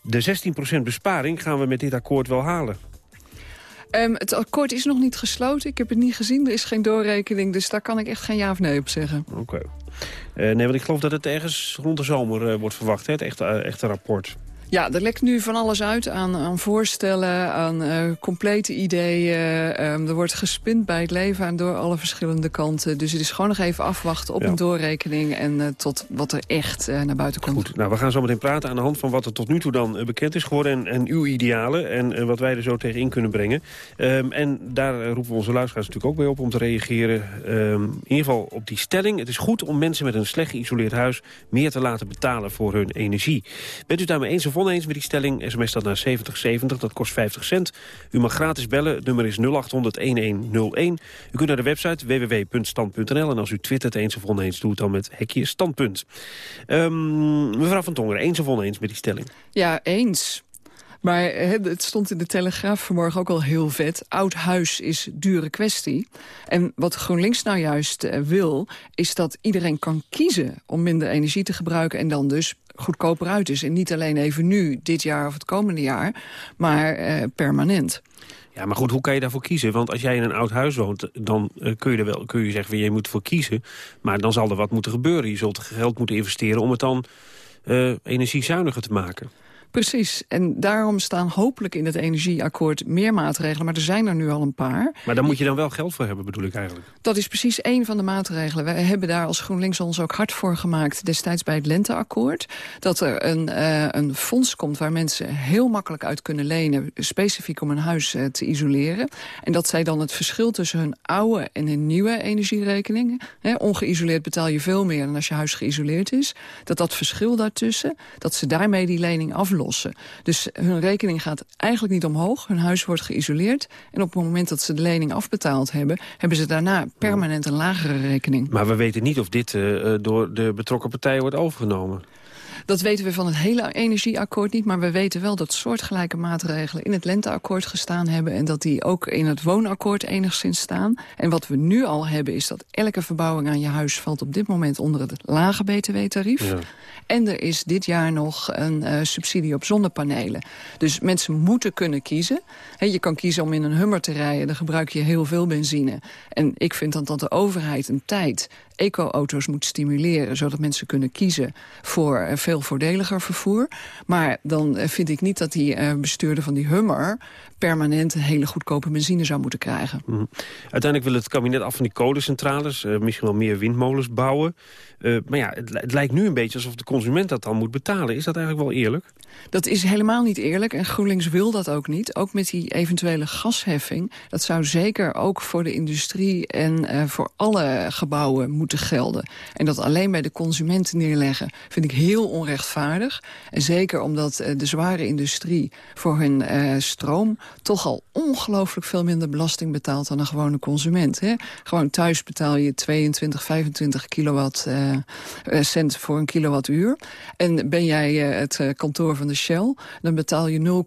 De 16% besparing gaan we met dit akkoord wel halen. Um, het akkoord is nog niet gesloten. Ik heb het niet gezien. Er is geen doorrekening. Dus daar kan ik echt geen ja of nee op zeggen. Oké. Okay. Uh, nee, want ik geloof dat het ergens rond de zomer uh, wordt verwacht. Hè? Het echte, uh, echte rapport. Ja, er lekt nu van alles uit aan, aan voorstellen, aan uh, complete ideeën. Um, er wordt gespind bij het leven aan door alle verschillende kanten. Dus het is gewoon nog even afwachten op ja. een doorrekening... en uh, tot wat er echt uh, naar buiten komt. Goed, nou, we gaan zo meteen praten aan de hand van wat er tot nu toe dan bekend is geworden... en, en uw idealen en wat wij er zo tegen in kunnen brengen. Um, en daar roepen we onze luisteraars natuurlijk ook bij op om te reageren. Um, in ieder geval op die stelling. Het is goed om mensen met een slecht geïsoleerd huis... meer te laten betalen voor hun energie. Bent u daarmee eens of oneens met die stelling? SMS dat naar 7070, dat kost 50 cent. U mag gratis bellen, nummer is 0800-1101. U kunt naar de website www.stand.nl en als u twittert eens of oneens, doet dan met hekje standpunt. Um, mevrouw Van Tongeren, eens of oneens met die stelling? Ja, eens. Maar het stond in de Telegraaf vanmorgen ook al heel vet. Oud huis is dure kwestie. En wat GroenLinks nou juist uh, wil... is dat iedereen kan kiezen om minder energie te gebruiken... en dan dus goedkoper uit is. En niet alleen even nu, dit jaar of het komende jaar... maar uh, permanent. Ja, maar goed, hoe kan je daarvoor kiezen? Want als jij in een oud huis woont, dan uh, kun je er wel kun je zeggen... je moet voor kiezen, maar dan zal er wat moeten gebeuren. Je zult geld moeten investeren om het dan uh, energiezuiniger te maken. Precies, en daarom staan hopelijk in het energieakkoord meer maatregelen. Maar er zijn er nu al een paar. Maar daar moet je dan wel geld voor hebben, bedoel ik eigenlijk. Dat is precies één van de maatregelen. Wij hebben daar als GroenLinks ons ook hard voor gemaakt... destijds bij het Lenteakkoord. Dat er een, uh, een fonds komt waar mensen heel makkelijk uit kunnen lenen... specifiek om een huis uh, te isoleren. En dat zij dan het verschil tussen hun oude en hun nieuwe energierekening... Hè, ongeïsoleerd betaal je veel meer dan als je huis geïsoleerd is... dat dat verschil daartussen, dat ze daarmee die lening Dus hun rekening gaat eigenlijk niet omhoog. Hun huis wordt geïsoleerd. En op het moment dat ze de lening afbetaald hebben... hebben ze daarna permanent een lagere rekening. Maar we weten niet of dit uh, door de betrokken partijen wordt overgenomen. Dat weten we van het hele energieakkoord niet. Maar we weten wel dat soortgelijke maatregelen in het lenteakkoord gestaan hebben. En dat die ook in het woonakkoord enigszins staan. En wat we nu al hebben is dat elke verbouwing aan je huis valt op dit moment onder het lage btw-tarief. Ja. En er is dit jaar nog een uh, subsidie op zonnepanelen. Dus mensen moeten kunnen kiezen. He, je kan kiezen om in een hummer te rijden. Dan gebruik je heel veel benzine. En ik vind dan dat de overheid een tijd eco-auto's moet stimuleren... zodat mensen kunnen kiezen voor uh, veel voordeliger vervoer. Maar dan uh, vind ik niet dat die uh, bestuurder van die Hummer... permanent een hele goedkope benzine zou moeten krijgen. Mm -hmm. Uiteindelijk wil het kabinet af van die kolencentrales... misschien wel meer windmolens bouwen. maar ja, het, het lijkt nu een beetje alsof de consument dat dan moet betalen. Is dat eigenlijk wel eerlijk? Dat is helemaal niet eerlijk en GroenLinks wil dat ook niet. Ook met die eventuele gasheffing. Dat zou zeker ook voor de industrie en uh, voor alle gebouwen moeten gelden. En dat alleen bij de consument neerleggen vind ik heel onrechtvaardig. En zeker omdat uh, de zware industrie voor hun uh, stroom... toch al ongelooflijk veel minder belasting betaalt dan een gewone consument. Hè? Gewoon thuis betaal je 22, 25 kilowatt cent voor een kilowattuur. En ben jij het kantoor van de Shell, dan betaal je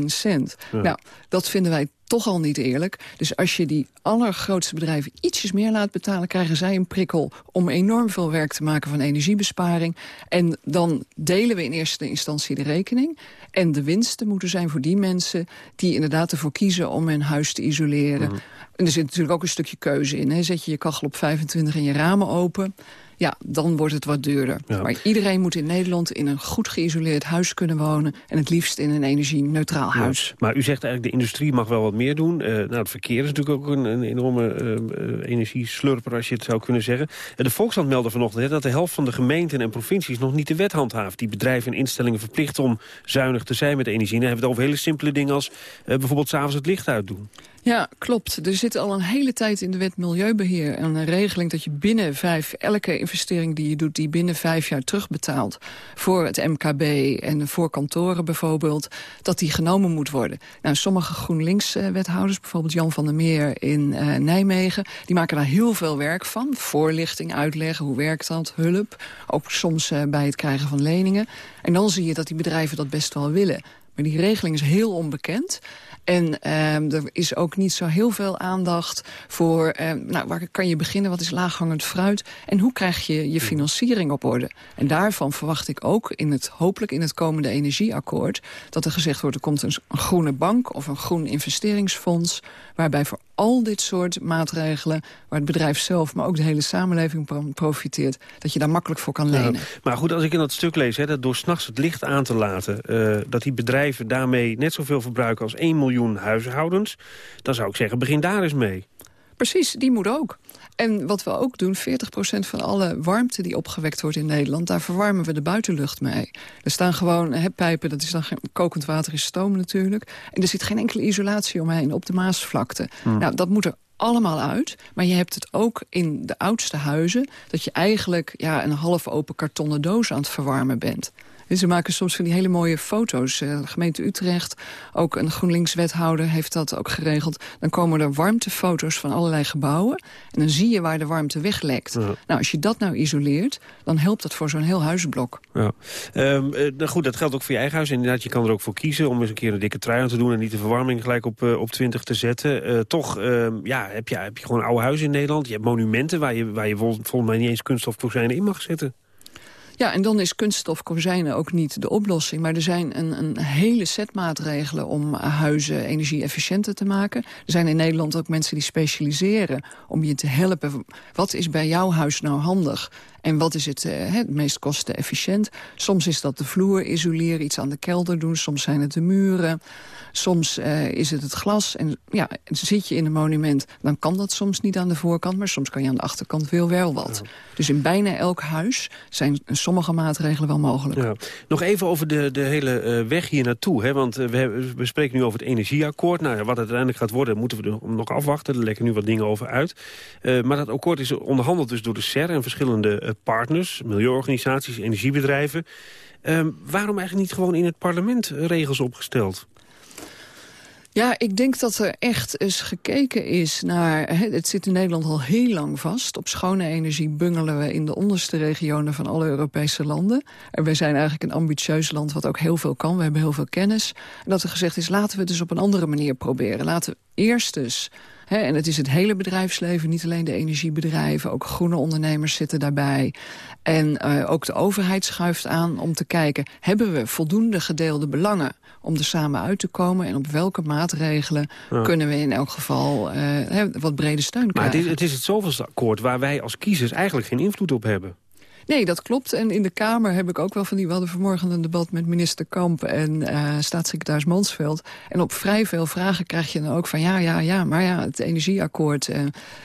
0,01 cent. Ja. Nou, dat vinden wij toch al niet eerlijk. Dus als je die allergrootste bedrijven ietsjes meer laat betalen... krijgen zij een prikkel om enorm veel werk te maken van energiebesparing. En dan delen we in eerste instantie de rekening. En de winsten moeten zijn voor die mensen die inderdaad ervoor kiezen... om hun huis te isoleren. Mm. En er zit natuurlijk ook een stukje keuze in. Hè. Zet je je kachel op 25 en je ramen open ja, dan wordt het wat duurder. Ja. Maar iedereen moet in Nederland in een goed geïsoleerd huis kunnen wonen... en het liefst in een energie-neutraal huis. Ja. Maar u zegt eigenlijk de industrie mag wel wat meer doen. Uh, nou, het verkeer is natuurlijk ook een, een enorme uh, energieslurper, als je het zou kunnen zeggen. Uh, de Volkskrant meldde vanochtend hè, dat de helft van de gemeenten en provincies... nog niet de wet handhaaft. Die bedrijven en instellingen verplicht om zuinig te zijn met energie. En dan hebben we het over hele simpele dingen als bijvoorbeeld s'avonds het licht uitdoen. Ja, klopt. Er zit al een hele tijd in de wet Milieubeheer een regeling dat je binnen vijf, elke investering die je doet, die binnen vijf jaar terugbetaalt voor het MKB en voor kantoren bijvoorbeeld, dat die genomen moet worden. Nou, sommige GroenLinks-wethouders, bijvoorbeeld Jan van der Meer in uh, Nijmegen, die maken daar heel veel werk van. Voorlichting, uitleggen, hoe werkt dat, hulp. Ook soms uh, bij het krijgen van leningen. En dan zie je dat die bedrijven dat best wel willen. Maar die regeling is heel onbekend. En um, er is ook niet zo heel veel aandacht voor... Um, nou, waar kan je beginnen, wat is laaghangend fruit... en hoe krijg je je financiering op orde. En daarvan verwacht ik ook, in het, hopelijk in het komende energieakkoord... dat er gezegd wordt, er komt een groene bank of een groen investeringsfonds... waarbij voor al dit soort maatregelen... waar het bedrijf zelf, maar ook de hele samenleving profiteert... dat je daar makkelijk voor kan lenen. Ja, maar goed, als ik in dat stuk lees, hè, dat door s'nachts het licht aan te laten... Uh, dat die bedrijven daarmee net zoveel verbruiken als 1 miljoen huishoudens... dan zou ik zeggen, begin daar eens mee. Precies, die moet ook. En wat we ook doen, 40% van alle warmte die opgewekt wordt in Nederland... daar verwarmen we de buitenlucht mee. Er staan gewoon he, pijpen, dat is dan geen, kokend water is stoom natuurlijk. En er zit geen enkele isolatie omheen op de Maasvlakte. Hmm. Nou, dat moet er allemaal uit. Maar je hebt het ook in de oudste huizen... dat je eigenlijk ja, een half open kartonnen doos aan het verwarmen bent. En ze maken soms van die hele mooie foto's. Uh, gemeente Utrecht, ook een GroenLinks-wethouder heeft dat ook geregeld. Dan komen er warmtefoto's van allerlei gebouwen. En dan zie je waar de warmte weglekt. Ja. Nou, als je dat nou isoleert, dan helpt dat voor zo'n heel huizenblok. Ja. Um, nou goed, dat geldt ook voor je eigen huis. Inderdaad, je kan er ook voor kiezen om eens een keer een dikke trui aan te doen... en niet de verwarming gelijk op, uh, op 20 te zetten. Uh, toch uh, ja, heb, je, heb je gewoon oude huis in Nederland. Je hebt monumenten waar je, waar je volgens mij niet eens kunststofkozijnen in mag zetten. Ja, en dan is kunststof kozijnen ook niet de oplossing. Maar er zijn een, een hele set maatregelen om huizen energie-efficiënter te maken. Er zijn in Nederland ook mensen die specialiseren om je te helpen. Wat is bij jouw huis nou handig? En wat is het, uh, het meest kostenefficiënt? Soms is dat de vloer isoleren, iets aan de kelder doen. Soms zijn het de muren. Soms uh, is het het glas. En ja, zit je in een monument, dan kan dat soms niet aan de voorkant... maar soms kan je aan de achterkant veel wel wat. Dus in bijna elk huis zijn sommige maatregelen wel mogelijk. Ja. Nog even over de, de hele uh, weg hier naartoe. Hè? Want uh, we, we spreken nu over het energieakkoord. Nou, wat het uiteindelijk gaat worden, moeten we nog afwachten. Er lekken nu wat dingen over uit. maar dat akkoord is onderhandeld dus door de SER en verschillende partners... milieuorganisaties, energiebedrijven. waarom eigenlijk niet gewoon in het parlement regels opgesteld? Ja, ik denk dat er echt eens gekeken is naar... het zit in Nederland al heel lang vast. Op schone energie bungelen we in de onderste regionen van alle Europese landen. En wij zijn eigenlijk een ambitieus land wat ook heel veel kan. We hebben heel veel kennis. En dat er gezegd is, laten we het dus op een andere manier proberen. Laten we eerst dus... en het is het hele bedrijfsleven, niet alleen de energiebedrijven. Ook groene ondernemers zitten daarbij. En uh, ook de overheid schuift aan om te kijken... hebben we voldoende gedeelde belangen om er samen uit te komen... en op welke maatregelen ja. kunnen we in elk geval uh, wat brede steun krijgen. Maar het is het, is het zoveelste akkoord waar wij als kiezers eigenlijk geen invloed op hebben. Nee, dat klopt. En in de Kamer heb ik ook wel van die... We hadden vanmorgen een debat met minister Kamp en uh, staatssecretaris Mansveld. En op vrij veel vragen krijg je dan ook van... ja, ja, ja, maar ja, het energieakkoord... Uh,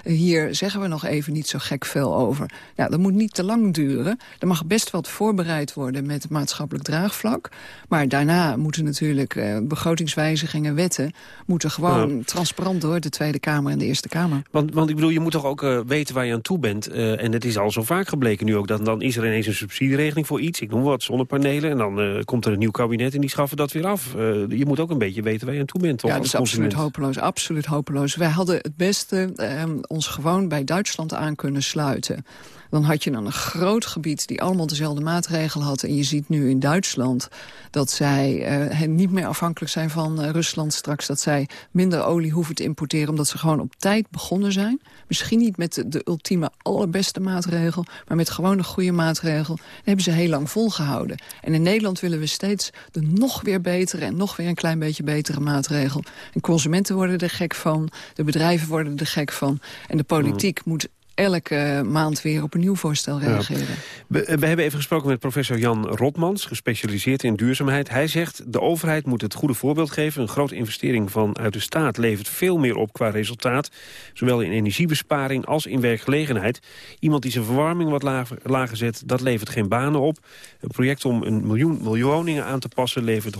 hier zeggen we nog even niet zo gek veel over. Ja, dat moet niet te lang duren. Er mag best wat voorbereid worden met het maatschappelijk draagvlak. Maar daarna moeten natuurlijk uh, begrotingswijzigingen, wetten... moeten gewoon transparant door de Tweede Kamer en de Eerste Kamer. Want, want ik bedoel, je moet toch ook weten waar je aan toe bent. En het is al zo vaak gebleken nu ook dat dan is er ineens een subsidieregeling voor iets. Ik noem wat, zonnepanelen. En dan uh, komt er een nieuw kabinet en die schaffen dat weer af. Uh, je moet ook een beetje weten waar je aan toe bent. Toch, ja, dat is absoluut hopeloos. Absoluut hopeloos. Wij hadden het beste uh, ons gewoon bij Duitsland aan kunnen sluiten. Dan had je dan een groot gebied die allemaal dezelfde maatregelen had. En je ziet nu in Duitsland dat zij uh, niet meer afhankelijk zijn van uh, Rusland straks. Dat zij minder olie hoeven te importeren omdat ze gewoon op tijd begonnen zijn. Misschien niet met de, de ultieme allerbeste maatregel, maar met gewoon een goede maatregel. Dat hebben ze heel lang volgehouden. En in Nederland willen we steeds de nog weer betere en nog weer een klein beetje betere maatregel. En consumenten worden er gek van, de bedrijven worden er gek van. En de politiek mm. moet elke maand weer op een nieuw voorstel reageren. We, we, hebben even gesproken met professor Jan Rotmans, gespecialiseerd in duurzaamheid. Hij zegt, de overheid moet het goede voorbeeld geven. Een grote investering vanuit de staat levert veel meer op qua resultaat. Zowel in energiebesparing als in werkgelegenheid. Iemand die zijn verwarming wat lager, lager zet, dat levert geen banen op. Een project om een miljoen miljoningen aan te passen levert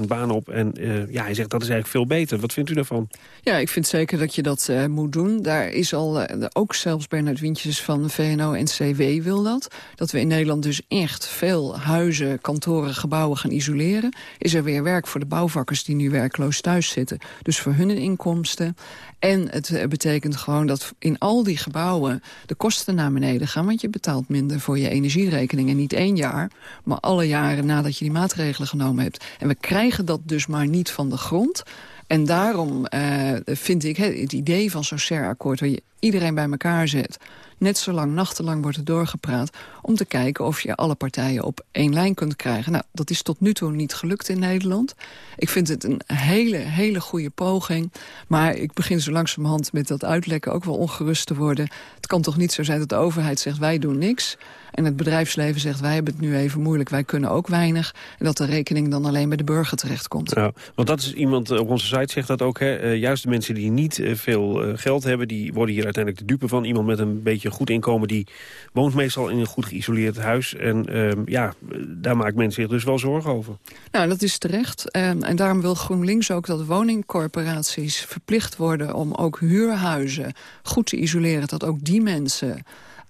100.000 banen op. En uh, ja, hij zegt, dat is eigenlijk veel beter. Wat vindt u daarvan? Ja, ik vind zeker dat je dat uh, moet doen. Daar is al, uh, ook zelfs Bernard Wintjes van VNO en CW wil dat. Dat we in Nederland dus echt veel huizen, kantoren, gebouwen gaan isoleren. Is er weer werk voor de bouwvakkers die nu werkloos thuis zitten. Dus voor hun inkomsten. En het betekent gewoon dat in al die gebouwen de kosten naar beneden gaan. Want je betaalt minder voor je energierekening. En niet één jaar, maar alle jaren nadat je die maatregelen genomen hebt. En we krijgen dat dus maar niet van de grond. En daarom uh, vind ik het idee van zo'n SER-akkoord... waar je iedereen bij elkaar zet net zo lang, nachtenlang wordt er doorgepraat... om te kijken of je alle partijen op één lijn kunt krijgen. Nou, dat is tot nu toe niet gelukt in Nederland. Ik vind het een hele, hele goede poging. Maar ik begin zo langzamerhand met dat uitlekken ook wel ongerust te worden. Het kan toch niet zo zijn dat de overheid zegt wij doen niks... en het bedrijfsleven zegt wij hebben het nu even moeilijk, wij kunnen ook weinig... en dat de rekening dan alleen bij de burger terechtkomt. Ja, want dat is iemand op onze site zegt dat ook. Hè? Uh, juist de mensen die niet uh, veel geld hebben... die worden hier uiteindelijk de dupe van. Iemand met een beetje goed inkomen... die woont meestal in een goed geïsoleerd huis. En uh, ja, daar maakt men zich dus wel zorgen over. Nou, dat is terecht. Um, en daarom wil GroenLinks ook dat woningcorporaties verplicht worden... om ook huurhuizen goed te isoleren. Dat ook die mensen...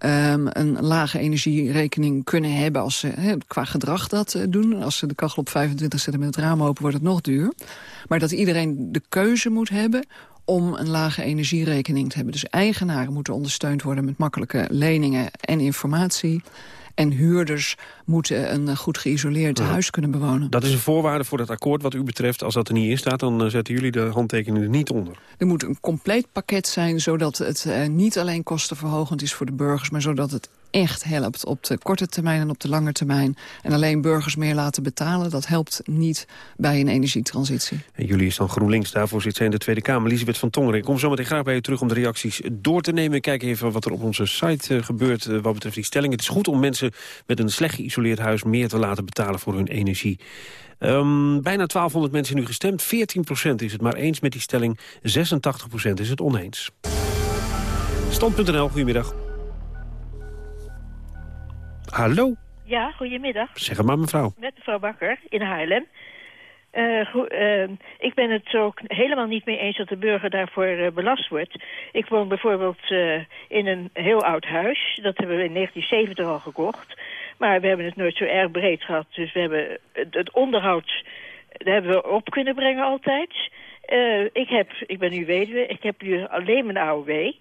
Um, een lage energierekening kunnen hebben als ze qua gedrag dat uh, doen. Als ze de kachel op 25 zetten met het raam open, wordt het nog duur. Maar dat iedereen de keuze moet hebben om een lage energierekening te hebben. Dus eigenaren moeten ondersteund worden met makkelijke leningen en informatie. En huurders moeten een goed geïsoleerd ja. huis kunnen bewonen. Dat is een voorwaarde voor dat akkoord wat u betreft. Als dat er niet in staat, dan uh, zetten jullie de handtekeningen er niet onder. Er moet een compleet pakket zijn, zodat het uh, niet alleen kostenverhogend is voor de burgers... maar zodat het echt helpt op de korte termijn en op de lange termijn. En alleen burgers meer laten betalen, dat helpt niet bij een energietransitie. En jullie is dan GroenLinks, daarvoor zit zij in de Tweede Kamer. Elisabeth van Tongeren, ik kom zo meteen graag bij u terug om de reacties door te nemen. Kijk even wat er op onze site uh, gebeurt uh, wat betreft die stelling. Het is goed om mensen met een slecht geïsoleerd huis meer te laten betalen voor hun energie. Um, bijna 1200 mensen nu gestemd. 14% is het maar eens met die stelling. 86% is het oneens. Stand.nl, goedemiddag. Hallo? Ja, goedemiddag. Zeg het maar, mevrouw. Met mevrouw Bakker in Haarlem. Uh, uh, ik ben het ook helemaal niet mee eens dat de burger daarvoor uh, belast wordt. Ik woon bijvoorbeeld in een heel oud huis. Dat hebben we in 1970 al gekocht. Maar we hebben het nooit zo erg breed gehad. Dus we hebben het, het onderhoud daar hebben we op kunnen brengen altijd. ik, heb, ik ben nu weduwe, ik heb nu alleen mijn AOW.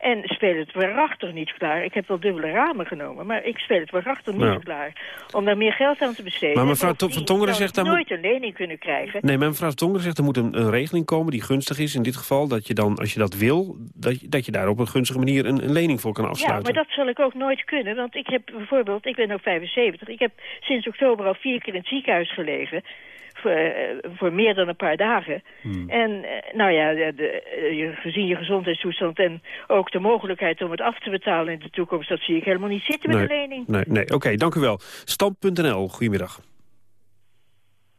En speel het waarachtig niet klaar. Ik heb wel dubbele ramen genomen, maar ik speel het waarachtig niet klaar. Om daar meer geld aan te besteden. Maar mevrouw van Tongeren zegt... dat nooit een lening kunnen krijgen. Nee, maar mevrouw van Tongeren zegt... er moet een, een, regeling komen die gunstig is in dit geval. Dat je dan, als je dat wil, dat je, dat je daar op een gunstige manier een, een lening voor kan afsluiten. Ja, maar dat zal ik ook nooit kunnen. Want ik heb bijvoorbeeld, ik ben ook 75. Ik heb sinds oktober al vier keer in het ziekenhuis gelegen voor, uh, voor meer dan een paar dagen. Hmm. En uh, nou ja, de, de, gezien je gezondheidstoestand en ook de mogelijkheid om het af te betalen in de toekomst, dat zie ik helemaal niet zitten nee, met de lening. Nee, nee. oké, okay, dank u wel. Stand.nl, goedemiddag.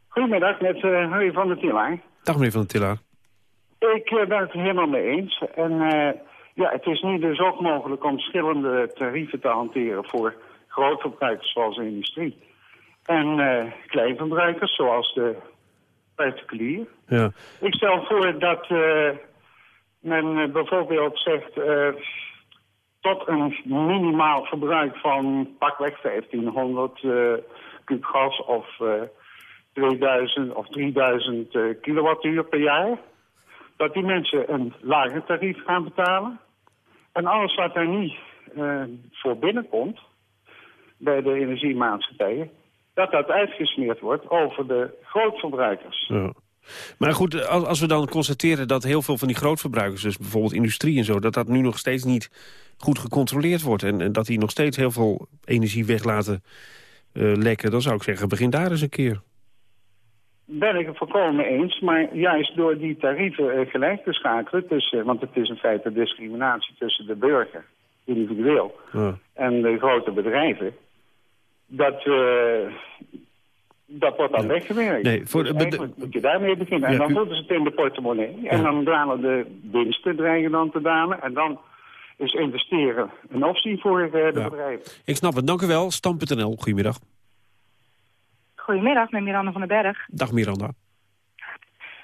Goedemiddag, met uh, Harry van der Tillaar. Dag meneer van der Tillaar. Ik ben het er helemaal mee eens. En ja, het is nu dus ook mogelijk om verschillende tarieven te hanteren voor grootverbruikers zoals de industrie. En uh, kleinverbruikers, zoals de particulier. Ja. Ik stel voor dat uh, men uh, bijvoorbeeld zegt... tot een minimaal verbruik van pakweg 1500 kub gas of 2000 of 3000 kilowattuur per jaar... dat die mensen een lager tarief gaan betalen. En alles wat er niet voor binnenkomt bij de energiemaatschappijen dat dat uitgesmeerd wordt over de grootverbruikers. Ja. Maar goed, als, als we dan constateren dat heel veel van die grootverbruikers... dus bijvoorbeeld industrie en zo... dat dat nu nog steeds niet goed gecontroleerd wordt... en, en dat die nog steeds heel veel energie weg laten uh, lekken... dan zou ik zeggen, begin daar eens een keer. Ben ik het volkomen eens, maar juist door die tarieven uh, gelijk te schakelen... Tussen, want het is in feite discriminatie tussen de burger individueel. Ja. En de grote bedrijven, dat, eh, dat wordt dan weggewerkt. Nee, voor Dus eigenlijk moet je daarmee beginnen. En dan u- moeten ze het in de portemonnee. En dan dalen de winsten dreigen dan te dalen. En dan is investeren een optie voor eh, de Ja. bedrijven. Ik snap het, dank u wel. Stam.nl, goedemiddag. Goedemiddag, met Miranda van den Berg. Dag Miranda.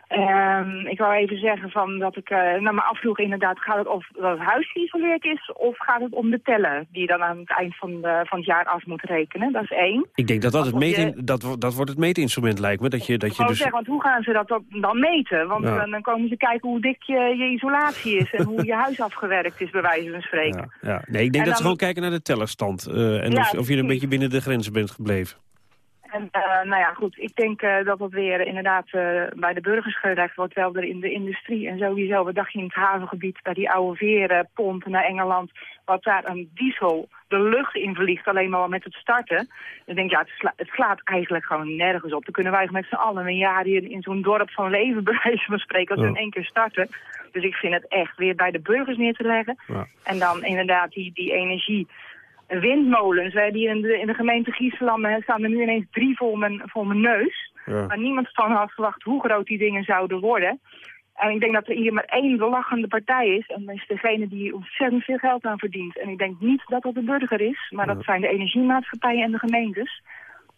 Ehm, ik wou even zeggen van dat ik uh, nou, me afvroeg inderdaad, gaat het of dat het huis geïsoleerd is of gaat het om de tellen die je dan aan het eind van, de, van het jaar af moet rekenen? Dat is één. Ik denk dat dat, het je- dat, dat wordt het meetinstrument lijkt me. Dat je, dat Ik je dus... zeggen, want hoe gaan ze dat dan- meten? Want Ja. eh, dan komen ze kijken hoe dik je, je isolatie is en hoe je huis afgewerkt is, bij wijze van spreken. Ja, nee, ik denk En dat ze gewoon kijken naar de tellerstand. eh, en Ja, of, of je een beetje binnen de grenzen bent gebleven. En eh, nou ja, goed, ik denk eh, dat dat weer inderdaad eh, bij de burgers gelegd wordt, wel er in de industrie. En sowieso, wat dacht je in het havengebied, bij die oude verenpomp naar Engeland, wat daar een diesel de lucht in vliegt, alleen maar met het starten. Dan denk ik, ja, het, sla- het slaat eigenlijk gewoon nergens op. Dan kunnen wij met z'n allen een jaar hier in zo'n dorp van leven, bij wijze van spreken, als we Ja. in één keer starten. Dus ik vind het echt weer bij de burgers neer te leggen. Ja. En dan inderdaad die, die energie. Windmolens, hè, die in de, in de gemeente Giesland hè, staan er nu ineens drie voor mijn, voor mijn neus. Ja. Maar niemand van had verwacht hoe groot die dingen zouden worden. En ik denk dat er hier maar één belachende partij is. En dat is degene die ontzettend veel geld aan verdient. En ik denk niet dat dat de burger is, maar dat zijn de energiemaatschappijen en de gemeentes.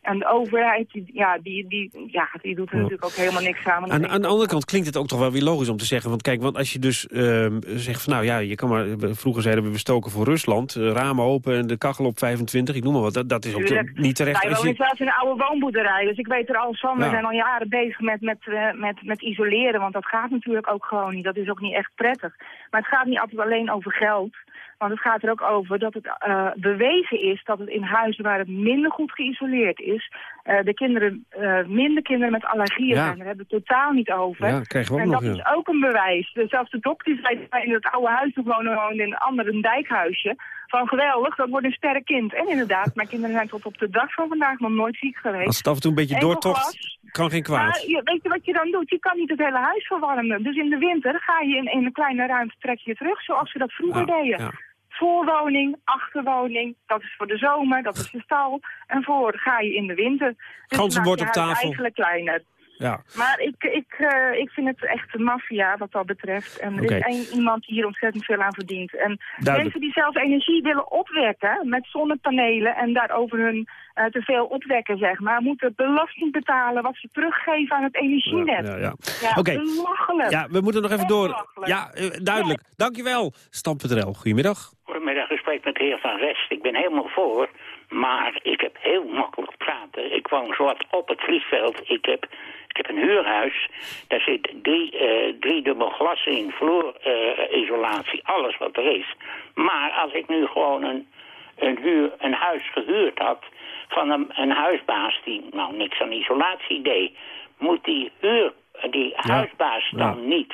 En de overheid, die, ja, die, die, ja, die doet er Ja. natuurlijk ook helemaal niks aan. want Aan, aan de andere kant klinkt het ook toch wel weer logisch om te zeggen. Want kijk, want als je dus ehm, zegt van nou ja, je kan maar. Vroeger zeiden we we stoken voor Rusland. eh, ramen open en de kachel op 25. Ik noem maar wat. Dat, dat is ook niet terecht. Wij wonen je, zelfs in een oude woonboerderij, dus ik weet er alles van. We zijn al jaren bezig met, met, eh, met, met isoleren, want dat gaat natuurlijk ook gewoon niet. Dat is ook niet echt prettig. Maar het gaat niet altijd alleen over geld. Want het gaat er ook over dat het eh, bewezen is dat het in huizen waar het minder goed geïsoleerd is, eh, de kinderen, eh, minder kinderen met allergieën Ja. zijn. Daar hebben we het totaal niet over. Ja, krijgen we ook en nog, dat ja. is ook een bewijs. Dus zelfs de dokter zei in het oude huis nog wonen, in een ander een dijkhuisje. Van geweldig, dat wordt een sterk kind. En inderdaad, mijn kinderen zijn tot op de dag van vandaag nog nooit ziek geweest. als het af en toe een beetje doortocht, kan geen kwaad. Maar je, weet je wat je dan doet? Je kan niet het hele huis verwarmen. Dus in de winter ga je in, in een kleine ruimte trek je terug, zoals we dat vroeger Ja, deden. Voorwoning, achterwoning, dat is voor de zomer, dat is de stal. En voor ga je in de winter. Dus je op tafel. eigenlijk kleiner. Ja. Maar ik, ik, eh, ik vind het echt een maffia wat dat betreft. En er is één iemand die hier ontzettend veel aan verdient. En Duidelijk. mensen die zelf energie willen opwekken met zonnepanelen... en daarover hun eh, te veel opwekken, zeg maar... moeten belasting betalen wat ze teruggeven aan het energienet. Ja, ja. Ja, Oké. belachelijk. Ja, we moeten nog even door. Ja, eh, duidelijk. Dankjewel. Stam.nl, goedemiddag. Goedemiddag, ik spreek met de heer Van Rest. Ik ben helemaal voor, maar ik heb heel makkelijk praten. Ik woon zwart op het vliegveld. Ik heb, ik heb een huurhuis. Daar zit drie, eh drie dubbel glas in, vloerisolatie, alles wat er is. Maar als ik nu gewoon een, een, huur, een huis gehuurd had van een, een huisbaas die nou niks aan isolatie deed, moet die, huur, die huisbaas dan niet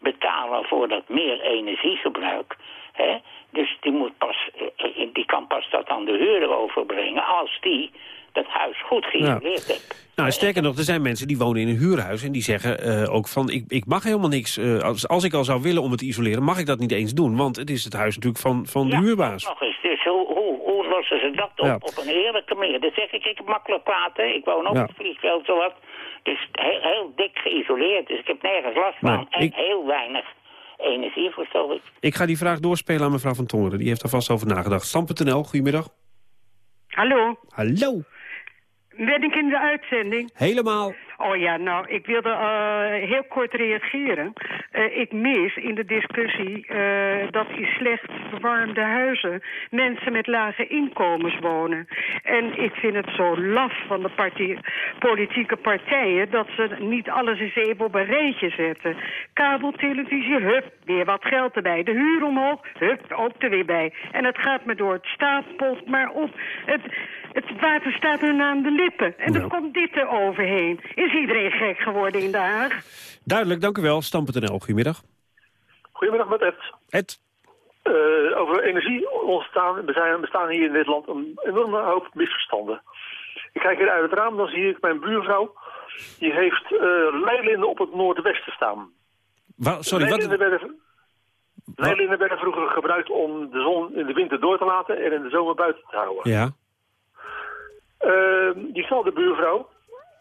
betalen voor dat meer energiegebruik. Hè? Dus die, moet pas, eh, eh, die kan pas dat aan de huurder overbrengen als die dat huis goed geïsoleerd heeft. Nou, sterker nog, er zijn mensen die wonen in een huurhuis... en die zeggen eh, ook van, ik, ik mag helemaal niks. als, als ik al zou willen om het te isoleren, mag ik dat niet eens doen. Want het is het huis natuurlijk van, van de huurbaas. Nog eens, dus hoe, hoe, hoe lossen ze dat op? Ja. Op een eerlijke manier. Dat zeg ik, ik makkelijk praten. Ik woon op Ja. het vliegveld zowat. Dus heel, heel dik geïsoleerd. Dus ik heb nergens last van. En ik- heel weinig energie, verstoor ik. Ik ga die vraag doorspelen aan mevrouw Van Tongeren. Die heeft er vast over nagedacht. Stam.nl, goedemiddag. Hallo, Hallo. Ben ik in de uitzending? Helemaal. Oh ja, nou, ik wilde eh, heel kort reageren. Eh, ik mis in de discussie eh, dat in slecht verwarmde huizen mensen met lage inkomens wonen. En ik vind het zo laf van de partie, politieke partijen dat ze niet alles eens even op een rijtje zetten. Kabeltelevisie, hup, weer wat geld erbij. De huur omhoog, hup, ook er weer bij. En het gaat me door het stapelt maar op. Het, het water staat hun aan de lippen. En dan komt dit er overheen. Is iedereen gek geworden in Den Haag? Duidelijk, dank u wel. Stam.nl, goedemiddag. Goedemiddag met Ed. Ed. Eh, over energie ontstaan, er zijn, bestaan hier in dit land een enorme hoop misverstanden. Ik kijk hier uit het raam, dan zie ik mijn buurvrouw. Die heeft eh leilinden op het noordwesten staan. Wa- sorry, leilinden wat, werden, Leilinnen werden vroeger gebruikt om de zon in de winter door te laten en in de zomer buiten te houden. Ja. Uh, die de buurvrouw,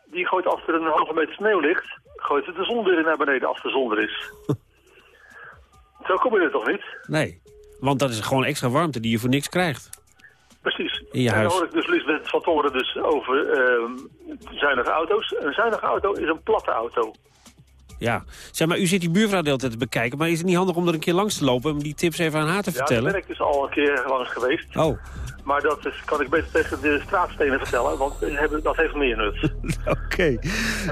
die gooit als er een halve meter sneeuw ligt, gooit ze de zon weer naar beneden als de zon er is. Zo kom je er toch niet? Nee, want dat is gewoon extra warmte die je voor niks krijgt. Precies. In je en huis. dan hoor ik dus Lisbeth van Toren dus over ehm, zuinige auto's. Een zuinige auto is een platte auto. Ja. Zeg maar, u zit die buurvrouw de hele tijd te bekijken, maar is het niet handig om er een keer langs te lopen en die tips even aan haar te Ja, vertellen? daar ben ik dus al een keer langs geweest. Oh, Maar dat is, kan ik beter tegen de straatstenen vertellen, want hebben, dat heeft meer nut. oké.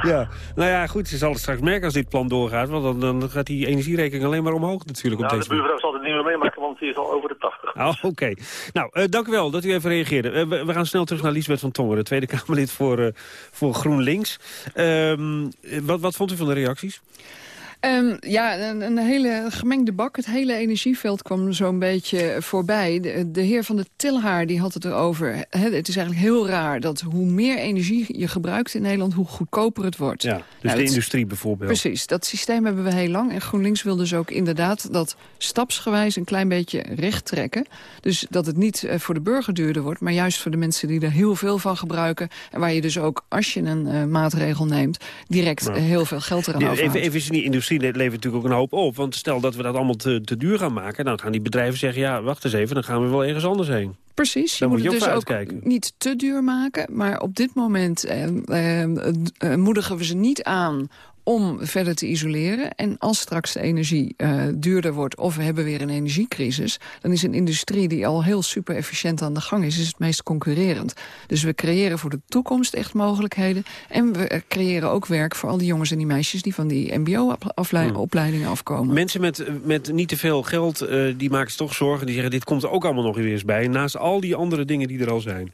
Ja. Nou ja, goed, ze zal het straks merken als dit plan doorgaat, want dan, dan gaat die energierekening alleen maar omhoog natuurlijk Nou, de deze buurvrouw zal het niet meer meemaken, want die is al over de 80. Oh, oké. Nou, eh, dank u wel dat u even reageerde. Eh, we, we gaan snel terug naar Liesbeth van Tongeren, Tweede Kamerlid voor, eh, voor GroenLinks. Ehm, eh, wat, wat vond u van de reacties? advies? Ehm, ja, een, een hele gemengde bak. Het hele energieveld kwam zo'n beetje voorbij. De, de heer van de Tilhaar die had het erover. Het is eigenlijk heel raar dat hoe meer energie je gebruikt in Nederland... hoe goedkoper het wordt. Ja, dus Nou, de industrie bijvoorbeeld. Precies, dat systeem hebben we heel lang. En GroenLinks wil dus ook inderdaad dat stapsgewijs een klein beetje recht trekken. Dus dat het niet eh, voor de burger duurder wordt... maar juist voor de mensen die er heel veel van gebruiken. En waar je dus ook, als je een eh, maatregel neemt... direct Nou. heel veel geld eraan overhoudt. even, even is in die industrie le- levert natuurlijk ook een hoop op. Want stel dat we dat allemaal te, te duur gaan maken... dan gaan die bedrijven zeggen, ja, wacht eens even... dan gaan we wel ergens anders heen. Precies, je Daar moet, je het ook dus voor ook uitkijken. niet te duur maken. Maar op dit moment eh, eh, moedigen we ze niet aan om verder te isoleren. En als straks de energie eh, duurder wordt of we hebben weer een energiecrisis... dan is een industrie die al heel super efficiënt aan de gang is... is het meest concurrerend. Dus we creëren voor de toekomst echt mogelijkheden. En we eh, creëren ook werk voor al die jongens en die meisjes... die van die mbo-opleidingen afkomen. Mensen met, met niet te veel geld, eh, die maken zich toch zorgen. Die zeggen, dit komt er ook allemaal nog weer eens bij. Naast al die andere dingen die er al zijn.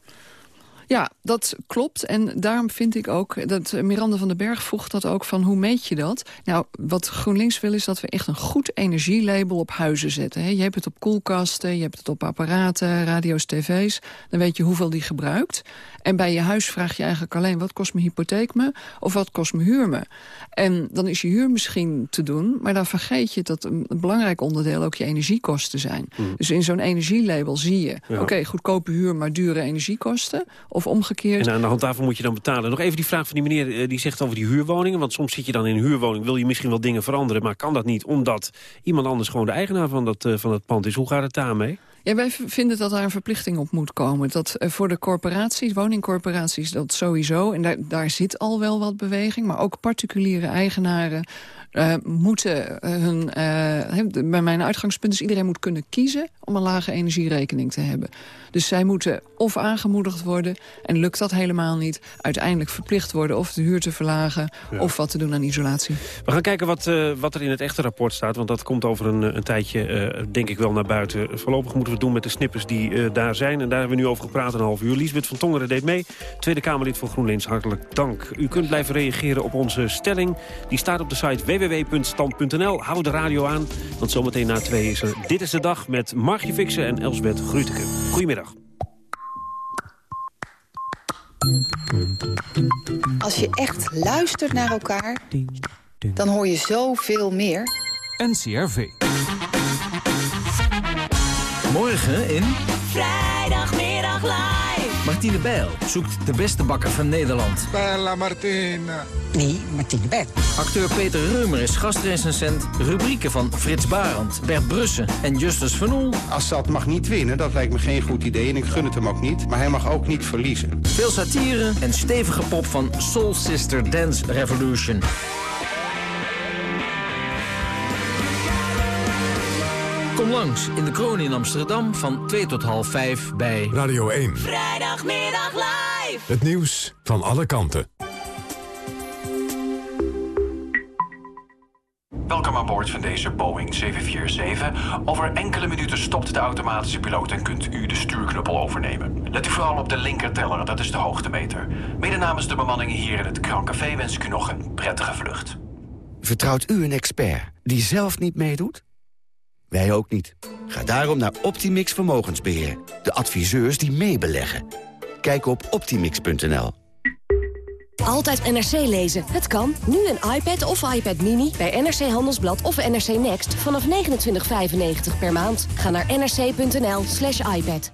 Ja, dat klopt. En daarom vind ik ook dat Miranda van den Berg vroeg dat ook van hoe meet je dat? Nou, wat GroenLinks wil is dat we echt een goed energielabel op huizen zetten. hè. Je hebt het op koelkasten, je hebt het op apparaten, radio's, tv's. Dan weet je hoeveel die gebruikt. En bij je huis vraag je eigenlijk alleen wat kost mijn hypotheek me of wat kost mijn huur me. En dan is je huur misschien te doen, maar dan vergeet je dat een een belangrijk onderdeel ook je energiekosten zijn. Dus in zo'n energielabel zie je, Ja. oké, goedkope huur, maar dure energiekosten. Of omgekeerd. En aan de hand daarvan moet je dan betalen. Nog even die vraag van die meneer eh, die zegt over die huurwoningen. Want soms zit je dan in een huurwoning, wil je misschien wel dingen veranderen... maar kan dat niet, omdat iemand anders gewoon de eigenaar van dat, eh, van dat pand is. Hoe gaat het daarmee? Ja, wij vinden dat daar een verplichting op moet komen. Dat eh, voor de corporaties, woningcorporaties, dat sowieso. En daar, daar zit al wel wat beweging. Maar ook particuliere eigenaren eh, moeten eh, hun... eh, bij mijn uitgangspunt is iedereen moet kunnen kiezen... om een lage energierekening te hebben. Dus zij moeten of aangemoedigd worden... en lukt dat helemaal niet, uiteindelijk verplicht worden... of de huur te verlagen Ja. of wat te doen aan isolatie. We gaan kijken wat, wat er in het echte rapport staat. Want dat komt over een, een tijdje, denk ik wel, naar buiten. Voorlopig moeten we het doen met de snippers die daar zijn. En daar hebben we nu over gepraat een half uur. Liesbeth van Tongeren deed mee. Tweede Kamerlid voor GroenLinks, hartelijk dank. U kunt blijven reageren op onze stelling. Die staat op de site www.stand.nl. Hou de radio aan, want zometeen na twee is er Dit is de Dag... met Margje Fixen en Elsbeth Grütke. Goedemiddag. Als je echt luistert naar elkaar, dan hoor je zoveel meer. NCRV. Morgen in... Vrijdagmiddag live. Martine Bijl zoekt de beste bakker van Nederland. Bella Martina. Nee, Martine Bijl. Acteur Peter Reumer is gastrecensent. Rubrieken van Frits Barend, Bert Brussen en Justus Van Oel. Assad mag niet winnen, dat lijkt me geen goed idee en ik gun het hem ook niet. Maar hij mag ook niet verliezen. Veel satire en stevige pop van Soul Sister Dance Revolution. Kom langs in de kroon in Amsterdam van 2 tot half 5 bij Radio 1. Vrijdagmiddag live. Het nieuws van alle kanten. Welkom aan boord van deze Boeing 747. Over enkele minuten stopt de automatische piloot en kunt u de stuurknuppel overnemen. Let u vooral op de linkerteller, dat is de hoogtemeter. Mede namens de bemanning hier in het Krancafé wens ik u nog een prettige vlucht. Vertrouwt u een expert die zelf niet meedoet? Wij ook niet. Ga daarom naar Optimix Vermogensbeheer. De adviseurs die meebeleggen. Kijk op optimix.nl. Altijd NRC lezen. Het kan. Nu een iPad of iPad Mini bij NRC Handelsblad of NRC Next vanaf 29,95 per maand. Ga naar nrc.nl slash iPad.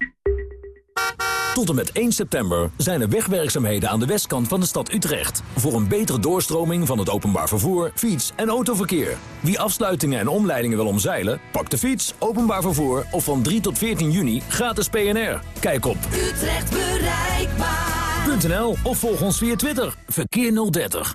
Tot en met 1 september zijn er wegwerkzaamheden aan de westkant van de stad Utrecht. Voor een betere doorstroming van het openbaar vervoer, fiets- en autoverkeer. Wie afsluitingen en omleidingen wil omzeilen, pak de fiets, openbaar vervoer of van 3 tot 14 juni gratis PNR. Kijk op Utrecht bereikbaar. .nl of volg ons via Twitter. Verkeer 030.